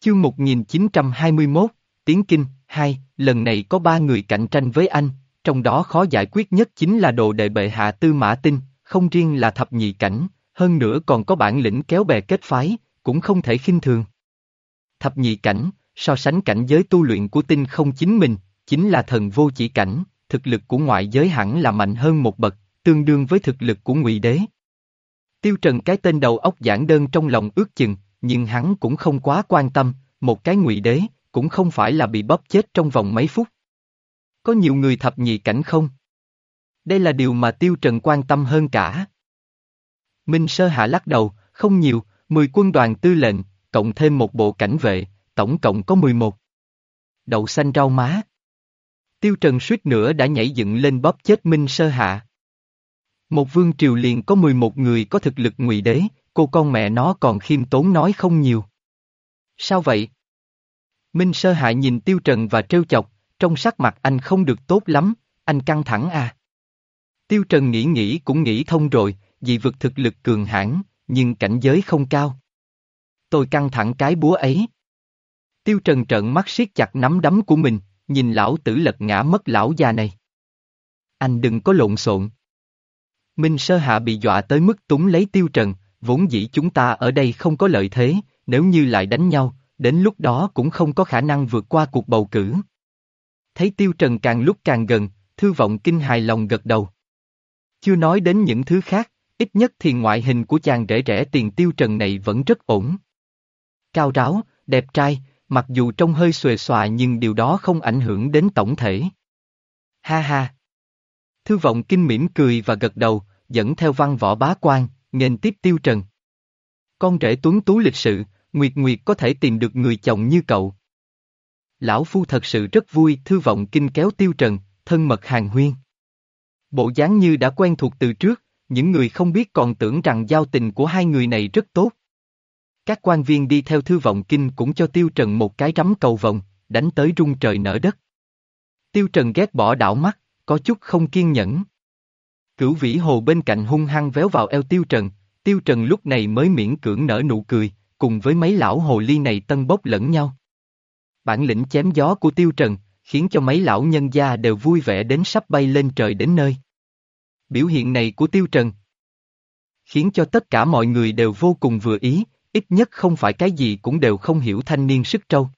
Chương 1921, Tiến Kinh, 2, lần này có ba người cạnh tranh với anh, trong đó khó giải quyết nhất chính là đồ đệ bệ hạ tư mã tinh, không riêng là thập nhị cảnh, hơn nữa còn có bản lĩnh kéo bè kết phái, cũng không thể khinh thường. Thập nhị cảnh, so sánh cảnh giới tu luyện của tinh không chính mình, chính là thần vô chỉ cảnh, thực lực của ngoại giới hẳn là mạnh hơn một bậc, tương đương với thực lực của ngụy đế. Tiêu Trần cái tên đầu óc giản đơn trong lòng ước chừng, nhưng hắn cũng không quá quan tâm, một cái ngụy đế, cũng không phải là bị bóp chết trong vòng mấy phút. Có nhiều người thập nhị cảnh không? Đây là điều mà Tiêu Trần quan tâm hơn cả. Minh Sơ Hạ lắc đầu, không nhiều, 10 quân đoàn tư lệnh, cộng thêm một bộ cảnh vệ, tổng cộng có 11. Đậu xanh rau má. Tiêu Trần suýt nữa đã nhảy dựng lên bóp chết Minh Sơ Hạ. Một vương triều liền có 11 người có thực lực ngụy đế, cô con mẹ nó còn khiêm tốn nói không nhiều. Sao vậy? Minh Sơ hại nhìn Tiêu Trần và trêu chọc, trong sắc mặt anh không được tốt lắm, anh căng thẳng à. Tiêu Trần nghĩ nghĩ cũng nghĩ thông rồi, dị vực thực lực cường hãn, nhưng cảnh giới không cao. Tôi căng thẳng cái búa ấy. Tiêu Trần trợn mắt siết chặt nắm đấm của mình, nhìn lão tử lật ngã mất lão già này. Anh đừng có lộn xộn. Minh Sơ Hạ bị dọa tới mức túng lấy Tiêu Trần, vốn dĩ chúng ta ở đây không có lợi thế, nếu như lại đánh nhau, đến lúc đó cũng không có khả năng vượt qua cuộc bầu cử. Thấy Tiêu Trần càng lúc càng gần, Thư Vọng Kinh hài lòng gật đầu. Chưa nói đến những thứ khác, ít nhất thì ngoại hình của chàng rẻ rẻ tiền Tiêu Trần này vẫn rất ổn. Cao ráo, đẹp trai, mặc dù trông hơi xuề xòa nhưng điều đó không ảnh hưởng đến tổng thể. Ha ha! Thư Vọng Kinh mỉm cười và gật đầu, dẫn theo văn võ bá quan, nghênh tiếp Tiêu Trần. Con rể tuấn tú lịch sự, Nguyệt Nguyệt có thể tìm được người chồng như cậu. Lão Phu thật sự rất vui thư vọng kinh kéo tiêu trần, thân mật hàng huyên. Bộ dáng như đã quen thuộc từ trước, những người không biết còn tưởng rằng giao tình của hai người này rất tốt. Các quan viên đi theo thư vọng kinh cũng cho tiêu trần một cái rắm cầu vòng, đánh tới rung trời nở đất. Tiêu trần ghét bỏ đảo mắt, có chút không kiên nhẫn. Cửu vĩ hồ bên cạnh hung hăng véo vào eo tiêu trần, tiêu trần lúc này mới miễn cưỡng nở nụ cười, cùng với mấy lão hồ ly này tân bốc lẫn nhau. Bản lĩnh chém gió của tiêu trần, khiến cho mấy lão nhân gia đều vui vẻ đến sắp bay lên trời đến nơi. Biểu hiện này của tiêu trần khiến cho tất cả mọi người đều vô cùng vừa ý, ít nhất không phải cái gì cũng đều không hiểu thanh niên sức trâu.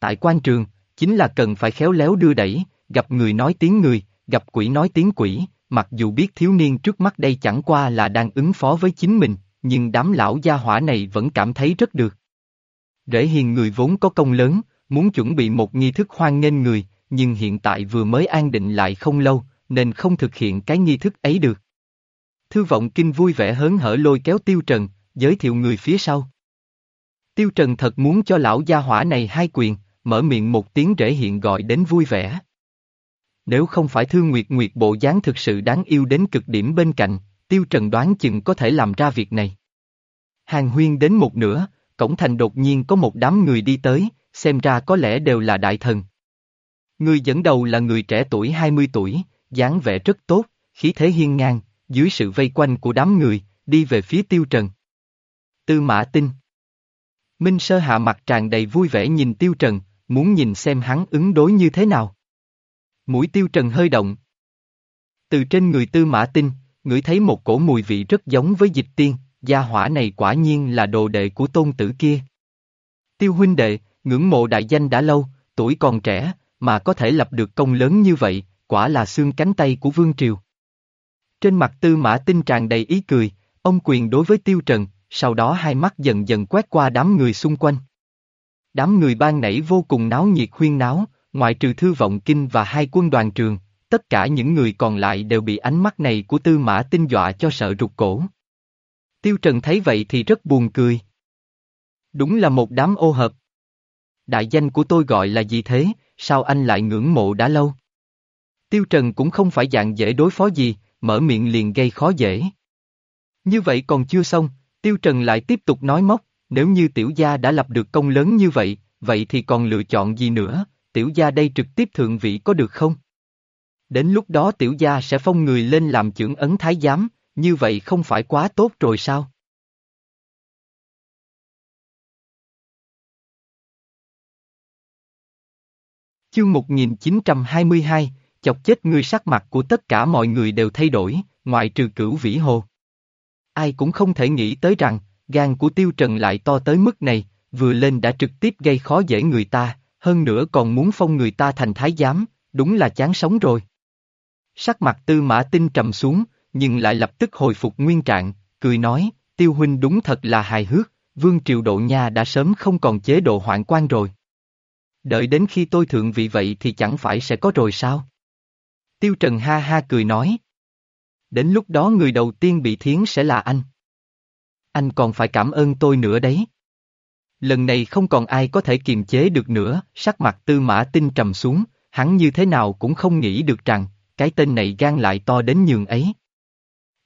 Tại quan trường, chính là cần phải khéo léo đưa đẩy, gặp người nói tiếng người, gặp quỷ nói tiếng quỷ, mặc dù biết thiếu niên trước mắt đây chẳng qua là đang ứng phó với chính mình, nhưng đám lão gia hỏa này vẫn cảm thấy rất được. Rễ hiền người vốn có công lớn, muốn chuẩn bị một nghi thức hoan nghênh người, nhưng hiện tại vừa mới an định lại không lâu, nên không thực hiện cái nghi thức ấy được. Thư vọng kinh vui vẻ hớn hở lôi kéo Tiêu Trần, giới thiệu người phía sau. Tiêu Trần thật muốn cho lão gia hỏa này hai quyền, mở miệng một tiếng rễ hiện gọi đến vui vẻ. Nếu không phải Thư Nguyệt Nguyệt bộ dáng thực sự đáng yêu đến cực điểm bên cạnh, Tiêu Trần đoán chừng có thể làm ra việc này. Hàng huyên đến một nửa, cổng thành đột nhiên có một đám người đi tới, xem ra có lẽ đều là đại thần. Người dẫn đầu là người trẻ tuổi 20 tuổi, dáng vẻ rất tốt, khí thế hiên ngang, dưới sự vây quanh của đám người, đi về phía Tiêu Trần. Tư Mã Tinh Minh Sơ hạ mặt tràn đầy vui vẻ nhìn Tiêu Trần, muốn nhìn xem hắn ứng đối như thế nào. Mũi Tiêu Trần hơi động. Từ trên người Tư Mã Tinh, ngửi thấy một cổ mùi vị rất giống với dịch tiên, gia hỏa này quả nhiên là đồ đệ của tôn tử kia. Tiêu huynh đệ, ngưỡng mộ đại danh đã lâu, tuổi còn trẻ, mà có thể lập được công lớn như vậy, quả là xương cánh tay của vương triều. Trên mặt tư mã tinh tràn đầy ý cười, ông quyền đối với tiêu trần, sau đó hai mắt dần dần quét qua đám người xung quanh. Đám người ban nảy vô cùng náo nhiệt huyên náo, ngoại trừ thư vọng kinh và hai quân đoàn trường, tất cả những người còn lại đều bị ánh mắt này của tư mã tinh dọa cho sợ rụt cổ. Tiêu Trần thấy vậy thì rất buồn cười. Đúng là một đám ô hợp. Đại danh của tôi gọi là gì thế, sao anh lại ngưỡng mộ đã lâu? Tiêu Trần cũng không phải dạng dễ đối phó gì, mở miệng liền gây khó dễ. Như vậy còn chưa xong, Tiêu Trần lại tiếp tục nói móc, nếu như tiểu gia đã lập được công lớn như vậy, vậy thì còn lựa chọn gì nữa, tiểu gia đây trực tiếp thượng vị có được không? Đến lúc đó tiểu gia sẽ phong người lên làm trưởng ấn thái giám, như vậy không phải quá tốt rồi sao? Chương 1922, chọc chết người sắc mặt của tất cả mọi người đều thay đổi, ngoại trừ cửu vĩ hồ. Ai cũng không thể nghĩ tới rằng, gan của Tiêu Trần lại to tới mức này, vừa lên đã trực tiếp gây khó dễ người ta, hơn nữa còn muốn phong người ta thành thái giám, đúng là chán sống rồi. Sắc mặt tư mã tinh trầm xuống, nhưng lại lập tức hồi phục nguyên trạng, cười nói, tiêu huynh đúng thật là hài hước, vương triều độ nha đã sớm không còn chế độ hoạn quan rồi. Đợi đến khi tôi thượng vị vậy thì chẳng phải sẽ có rồi sao? Tiêu Trần ha ha cười nói. Đến lúc đó người đầu tiên bị thiến sẽ là anh. Anh còn phải cảm ơn tôi nữa đấy. Lần này không còn ai có thể kiềm chế được nữa, sắc mặt tư mã tinh trầm xuống, hắn như thế nào cũng không nghĩ được rằng, cái tên này gan lại to đến nhường ấy.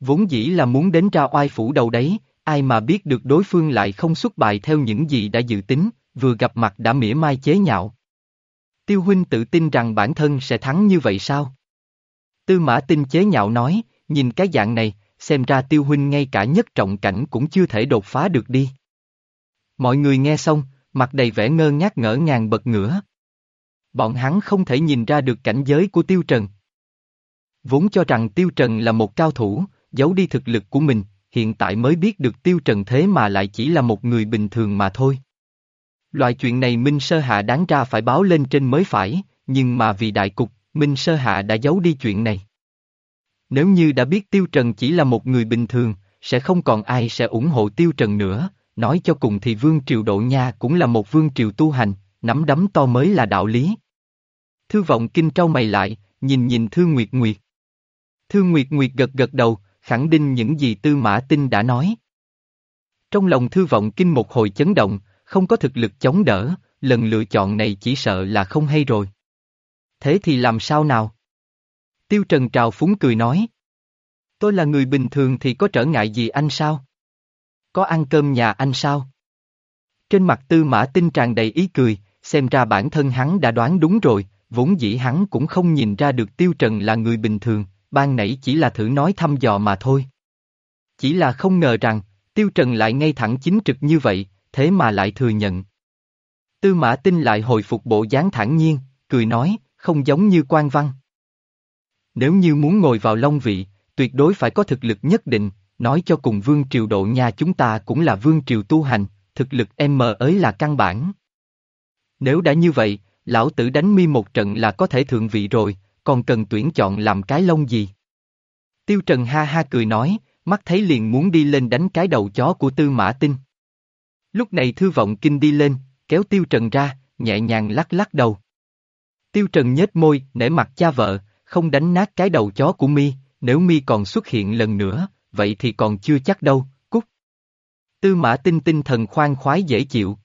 Vốn dĩ là muốn đến ra oai phủ đầu đấy, ai mà biết được đối phương lại không xuất bài theo những gì đã dự tính, vừa gặp mặt đã mỉa mai chế nhạo. Tiêu huynh tự tin rằng bản thân sẽ thắng như vậy sao? Tư mã tinh chế nhạo nói, nhìn cái dạng này, xem ra tiêu huynh ngay cả nhất trọng cảnh cũng chưa thể đột phá được đi. Mọi người nghe xong, mặt đầy vẻ ngơ ngác ngỡ ngàng bật ngửa. Bọn hắn không thể nhìn ra được cảnh giới của Tiêu Trần. Vốn cho rằng Tiêu Trần là một cao thủ, giấu đi thực lực của mình, hiện tại mới biết được Tiêu Trần thế mà lại chỉ là một người bình thường mà thôi. Loại chuyện này Minh Sơ Hạ đáng ra phải báo lên trên mới phải, nhưng mà vì đại cục, Minh Sơ Hạ đã giấu đi chuyện này. Nếu như đã biết Tiêu Trần chỉ là một người bình thường, sẽ không còn ai sẽ ủng hộ Tiêu Trần nữa, nói cho cùng thì Vương Triều Độ Nha cũng là một Vương Triều tu hành, nắm đấm to mới là đạo lý. Thư vọng kinh trao mày lại, nhìn nhìn Thư Nguyệt Nguyệt. Thư Nguyệt Nguyệt gật gật đầu, khẳng định những gì Tư Mã Tinh đã nói. Trong lòng Thư vọng kinh một hồi chấn động, không có thực lực chống đỡ, lần lựa chọn này chỉ sợ là không hay rồi. Thế thì làm sao nào? Tiêu Trần trào phúng cười nói. Tôi là người bình thường thì có trở ngại gì anh sao? Có ăn cơm nhà anh sao? Trên mặt tư mã tinh tràn đầy ý cười, xem ra bản thân hắn đã đoán đúng rồi, vốn dĩ hắn cũng không nhìn ra được Tiêu Trần là người bình thường, ban nãy chỉ là thử nói thăm dò mà thôi. Chỉ là không ngờ rằng, Tiêu Trần lại ngay thẳng chính trực như vậy, thế mà lại thừa nhận. Tư mã tinh lại hồi phục bộ dáng thản nhiên, cười nói, không giống như quan văn. Nếu như muốn ngồi vào long vị, tuyệt đối phải có thực lực nhất định, nói cho cùng vương triều độ nhà chúng ta cũng là vương triều tu hành, thực lực em mờ ấy là căn bản. Nếu đã như vậy, lão tử đánh mi một trận là có thể thượng vị rồi, còn cần tuyển chọn làm cái lông gì? Tiêu Trần ha ha cười nói, mắt thấy liền muốn đi lên đánh cái đầu chó của Tư Mã Tinh. Lúc này Thư Vọng Kinh đi lên, kéo Tiêu Trần ra, nhẹ nhàng lắc lắc đầu. Tiêu Trần nhếch môi, nể mặt cha vợ, không đánh nát cái đầu chó của mi, nếu mi còn xuất hiện lần nữa, vậy thì còn chưa chắc đâu, cút. Tư mã tinh tinh thần khoan khoái dễ chịu.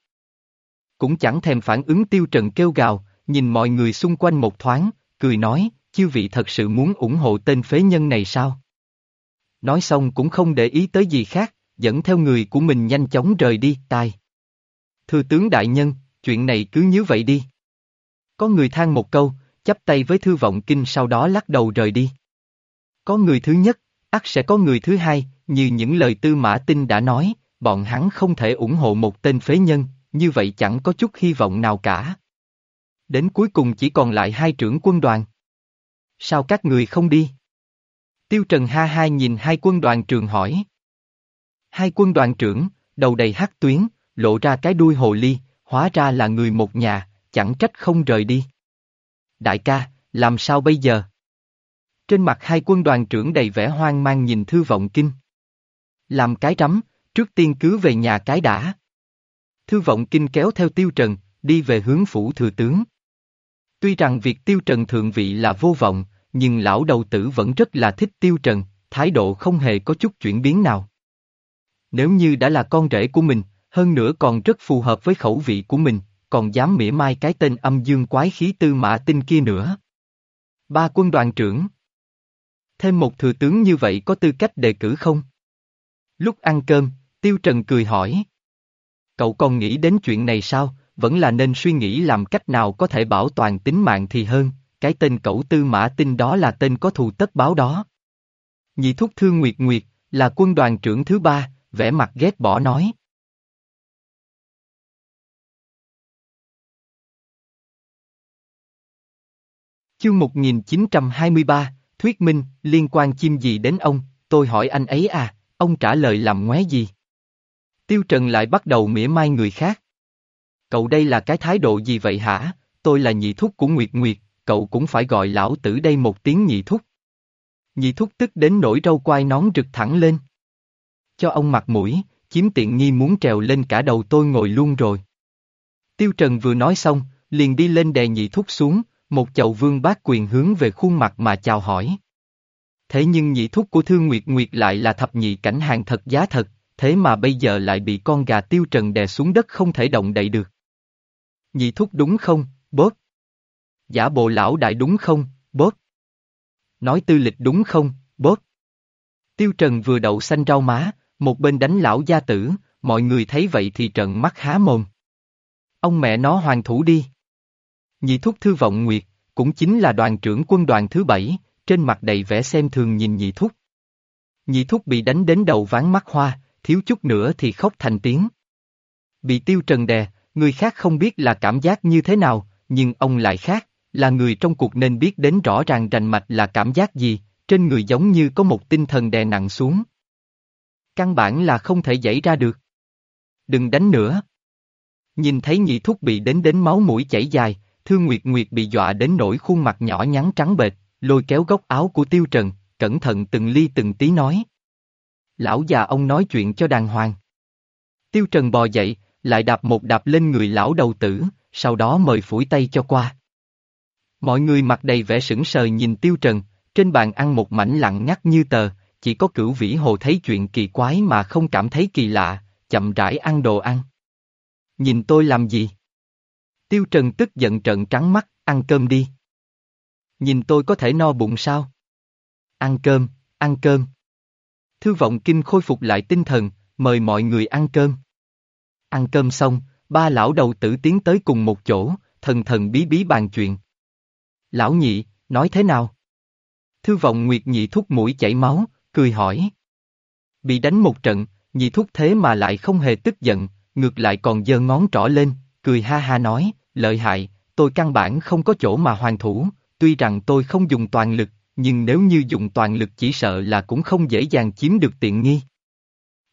Cũng chẳng thèm phản ứng tiêu trần kêu gào, nhìn mọi người xung quanh một thoáng, cười nói, chư vị thật sự muốn ủng hộ tên phế nhân này sao? Nói xong cũng không để ý tới gì khác, dẫn theo người của mình nhanh chóng rời đi, tai. Thưa tướng đại nhân, chuyện này cứ như vậy đi. Có người than một câu, chắp tay với thư vọng kinh sau đó lắc đầu rời đi. Có người thứ nhất, ắt sẽ có người thứ hai, như những lời tư mã tinh đã nói, bọn hắn không thể ủng hộ một tên phế nhân, như vậy chẳng có chút hy vọng nào cả. Đến cuối cùng chỉ còn lại hai trưởng quân đoàn. Sao các người không đi? Tiêu Trần ha hai nhìn hai quân đoàn trường hỏi. Hai quân đoàn trưởng, đầu đầy hắc tuyến, lộ ra cái đuôi hồ ly, hóa ra là người một nhà, chẳng trách không rời đi. Đại ca, làm sao bây giờ? Trên mặt hai quân đoàn trưởng đầy vẻ hoang mang nhìn thư vọng kinh. Làm cái rắm, trước tiên cứ về nhà cái đã. Thư vọng kinh kéo theo tiêu trần, đi về hướng phủ thừa tướng. Tuy rằng việc tiêu trần thượng vị là vô vọng, nhưng lão đầu tử vẫn rất là thích tiêu trần, thái độ không hề có chút chuyển biến nào. Nếu như đã là con rể của mình, hơn nữa còn rất phù hợp với khẩu vị của mình, còn dám mỉa mai cái tên âm dương quái khí tư mã tinh kia nữa. Ba quân đoàn trưởng Thêm một thừa tướng như vậy có tư cách đề cử không? Lúc ăn cơm, Tiêu Trần cười hỏi. Cậu còn nghĩ đến chuyện này sao, vẫn là nên suy nghĩ làm cách nào có thể bảo toàn tính mạng thì hơn, cái tên cậu tư mã tinh đó là tên có thù tất báo đó. Nhị thúc thương Nguyệt Nguyệt, là quân đoàn trưởng thứ ba, vẻ mặt ghét bỏ nói. Chương 1923, Thuyết minh, liên quan chim gì đến ông, tôi hỏi anh ấy à, ông trả lời làm ngoé gì? Tiêu Trần lại bắt đầu mỉa mai người khác. Cậu đây là cái thái độ gì vậy hả? Tôi là nhị thúc của Nguyệt Nguyệt, cậu cũng phải gọi lão tử đây một tiếng nhị thúc. Nhị thúc tức đến nỗi râu quai nón rực thẳng lên. Cho ông mặt mũi, chiếm tiện nghi muốn trèo lên cả đầu tôi ngồi luôn rồi. Tiêu Trần vừa nói xong, liền đi lên đè nhị thúc xuống, một chậu vương bát quyền hướng về khuôn mặt mà chào hỏi. Thế nhưng nhị thúc của Thương Nguyệt Nguyệt lại là thập nhị cảnh hàng thật giá thật, thế mà bây giờ lại bị con gà tiêu trần đè xuống đất không thể động đậy được. Nhị thúc đúng không, bớt. Giả bộ lão đại đúng không, bớt. Nói tư lịch đúng không, bớt. Tiêu trần vừa đậu xanh rau má, một bên đánh lão gia tử, mọi người thấy vậy thì trợn mắt há mồm. Ông mẹ nó hoàng thủ đi. Nhị thúc thư vọng nguyệt, cũng chính là đoàn trưởng quân đoàn thứ bảy, trên mặt đầy vẻ xem thường nhìn nhị thúc. Nhị thúc bị đánh đến đầu ván mắt hoa, thiếu chút nữa thì khóc thành tiếng. Bị tiêu trần đè, người khác không biết là cảm giác như thế nào, nhưng ông lại khác, là người trong cuộc nên biết đến rõ ràng rành mạch là cảm giác gì, trên người giống như có một tinh thần đè nặng xuống. Căn bản là không thể dậy ra được. Đừng đánh nữa. Nhìn thấy nhị thúc bị đến đến máu mũi chảy dài, Thương Nguyệt Nguyệt bị dọa đến nỗi khuôn mặt nhỏ nhắn trắng bệch, lôi kéo góc áo của Tiêu Trần, cẩn thận từng ly từng tí nói. Lão già ông nói chuyện cho đàng hoàng. Tiêu Trần bò dậy, lại đạp một đạp lên người lão đầu tử, sau đó mời phủi tay cho qua. Mọi người mặt đầy vẻ sững sờ nhìn Tiêu Trần, trên bàn ăn một mảnh lặng ngắt như tờ, chỉ có cửu vĩ hồ thấy chuyện kỳ quái mà không cảm thấy kỳ lạ, chậm rãi ăn đồ ăn. Nhìn tôi làm gì? Tiêu Trần tức giận trợn trắng mắt, ăn cơm đi. Nhìn tôi có thể no bụng sao? Ăn cơm, ăn cơm. Thư vọng kinh khôi phục lại tinh thần, mời mọi người ăn cơm. Ăn cơm xong, ba lão đầu tử tiến tới cùng một chỗ, thần thần bí bí bàn chuyện. Lão nhị, nói thế nào? Thư vọng nguyệt nhị thúc mũi chảy máu, cười hỏi. Bị đánh một trận, nhị thúc thế mà lại không hề tức giận, ngược lại còn giơ ngón trỏ lên, cười ha ha nói, lợi hại, tôi căn bản không có chỗ mà hoàn thủ, tuy rằng tôi không dùng toàn lực, nhưng nếu như dùng toàn lực chỉ sợ là cũng không dễ dàng chiếm được tiện nghi.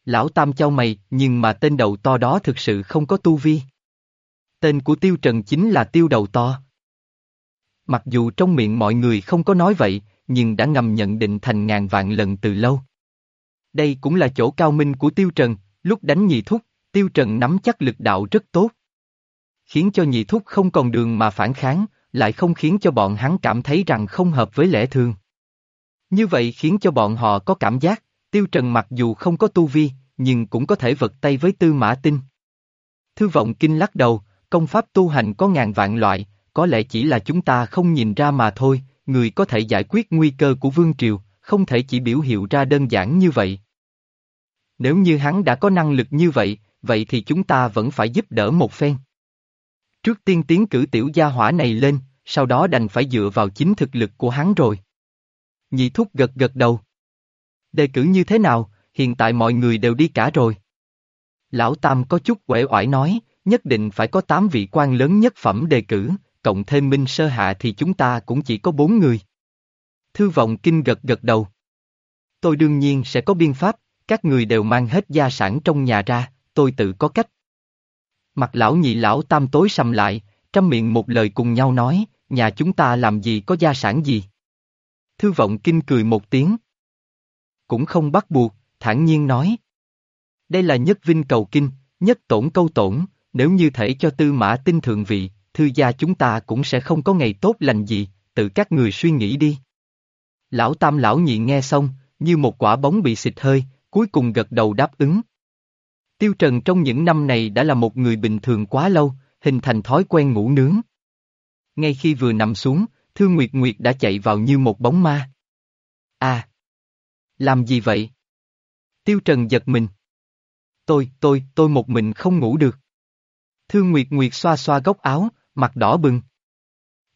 Lão Tam châu mày, nhưng mà tên đầu to đó thực sự không có tu vi. Tên của Tiêu Trần chính là Tiêu Đầu To. Mặc dù trong miệng mọi người không có nói vậy, nhưng đã ngầm nhận định thành ngàn vạn lần từ lâu. Đây cũng là chỗ cao minh của Tiêu Trần, lúc đánh nhị thúc, Tiêu Trần nắm chắc lực đạo rất tốt. Khiến cho nhị thúc không còn đường mà phản kháng, lại không khiến cho bọn hắn cảm thấy rằng không hợp với lẽ thường. Như vậy khiến cho bọn họ có cảm giác, Tiêu Trần mặc dù không có tu vi, nhưng cũng có thể vật tay với tư mã tinh. Thư vọng kinh lắc đầu, công pháp tu hành có ngàn vạn loại, có lẽ chỉ là chúng ta không nhìn ra mà thôi, người có thể giải quyết nguy cơ của Vương Triều, không thể chỉ biểu hiệu ra đơn giản như vậy. Nếu như hắn đã có năng lực như vậy, vậy thì chúng ta vẫn phải giúp đỡ một phen. Trước tiên tiến cử tiểu gia hỏa này lên, sau đó đành phải dựa vào chính thực lực của hắn rồi. Nhị thúc gật gật đầu. Đề cử như thế nào, hiện tại mọi người đều đi cả rồi. Lão Tam có chút quể oải nói, nhất định phải có 8 vị quan lớn nhất phẩm đề cử, cộng thêm Minh Sơ Hạ thì chúng ta cũng chỉ có 4 người. Thư vọng kinh gật gật đầu. Tôi đương nhiên sẽ có biên pháp, các người đều mang hết gia sản trong nhà ra, tôi tự có cách. Mặt lão nhị lão tam tối sầm lại, trăm miệng một lời cùng nhau nói, nhà chúng ta làm gì có gia sản gì. Thư vọng kinh cười một tiếng. Cũng không bắt buộc, thản nhiên nói. Đây là nhất vinh cầu kinh, nhất tổn câu tổn, nếu như thể cho tư mã tinh thượng vị, thư gia chúng ta cũng sẽ không có ngày tốt lành gì, tự các người suy nghĩ đi. Lão tam lão nhị nghe xong, như một quả bóng bị xịt hơi, cuối cùng gật đầu đáp ứng. Tiêu Trần trong những năm này đã là một người bình thường quá lâu, hình thành thói quen ngủ nướng. Ngay khi vừa nằm xuống, Thương Nguyệt Nguyệt đã chạy vào như một bóng ma. À! Làm gì vậy? Tiêu Trần giật mình. Tôi, tôi, tôi một mình không ngủ được. Thương Nguyệt Nguyệt xoa xoa góc áo, mặt đỏ bừng.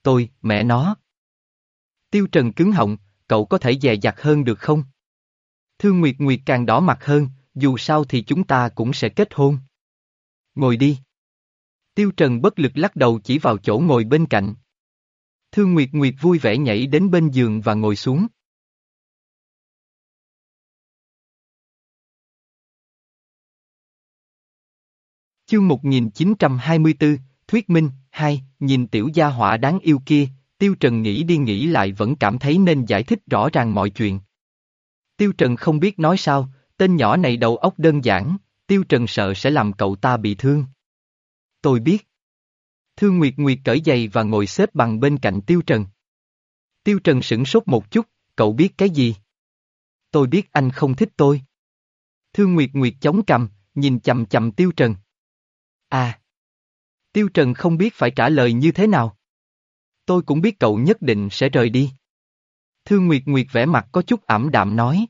Tôi, mẹ nó. Tiêu Trần cứng họng, cậu có thể dè dặt hơn được không? Thương Nguyệt Nguyệt càng đỏ mặt hơn, dù sao thì chúng ta cũng sẽ kết hôn. Ngồi đi. Tiêu Trần bất lực lắc đầu chỉ vào chỗ ngồi bên cạnh. Thương Nguyệt Nguyệt vui vẻ nhảy đến bên giường và ngồi xuống. Chương 1924, Thuyết Minh, 2, nhìn tiểu gia hỏa đáng yêu kia, Tiêu Trần nghĩ đi nghĩ lại vẫn cảm thấy nên giải thích rõ ràng mọi chuyện. Tiêu Trần không biết nói sao, tên nhỏ này đầu óc đơn giản, Tiêu Trần sợ sẽ làm cậu ta bị thương. Tôi biết. Thương Nguyệt Nguyệt cởi giày và ngồi xếp bằng bên cạnh Tiêu Trần. Tiêu Trần sửng sốt một chút, cậu biết cái gì? Tôi biết anh không thích tôi. Thương Nguyệt Nguyệt chống cằm, nhìn chầm chầm Tiêu Trần. À. Tiêu Trần không biết phải trả lời như thế nào. Tôi cũng biết cậu nhất định sẽ rời đi. Thương Nguyệt Nguyệt vẻ mặt có chút ảm đạm nói.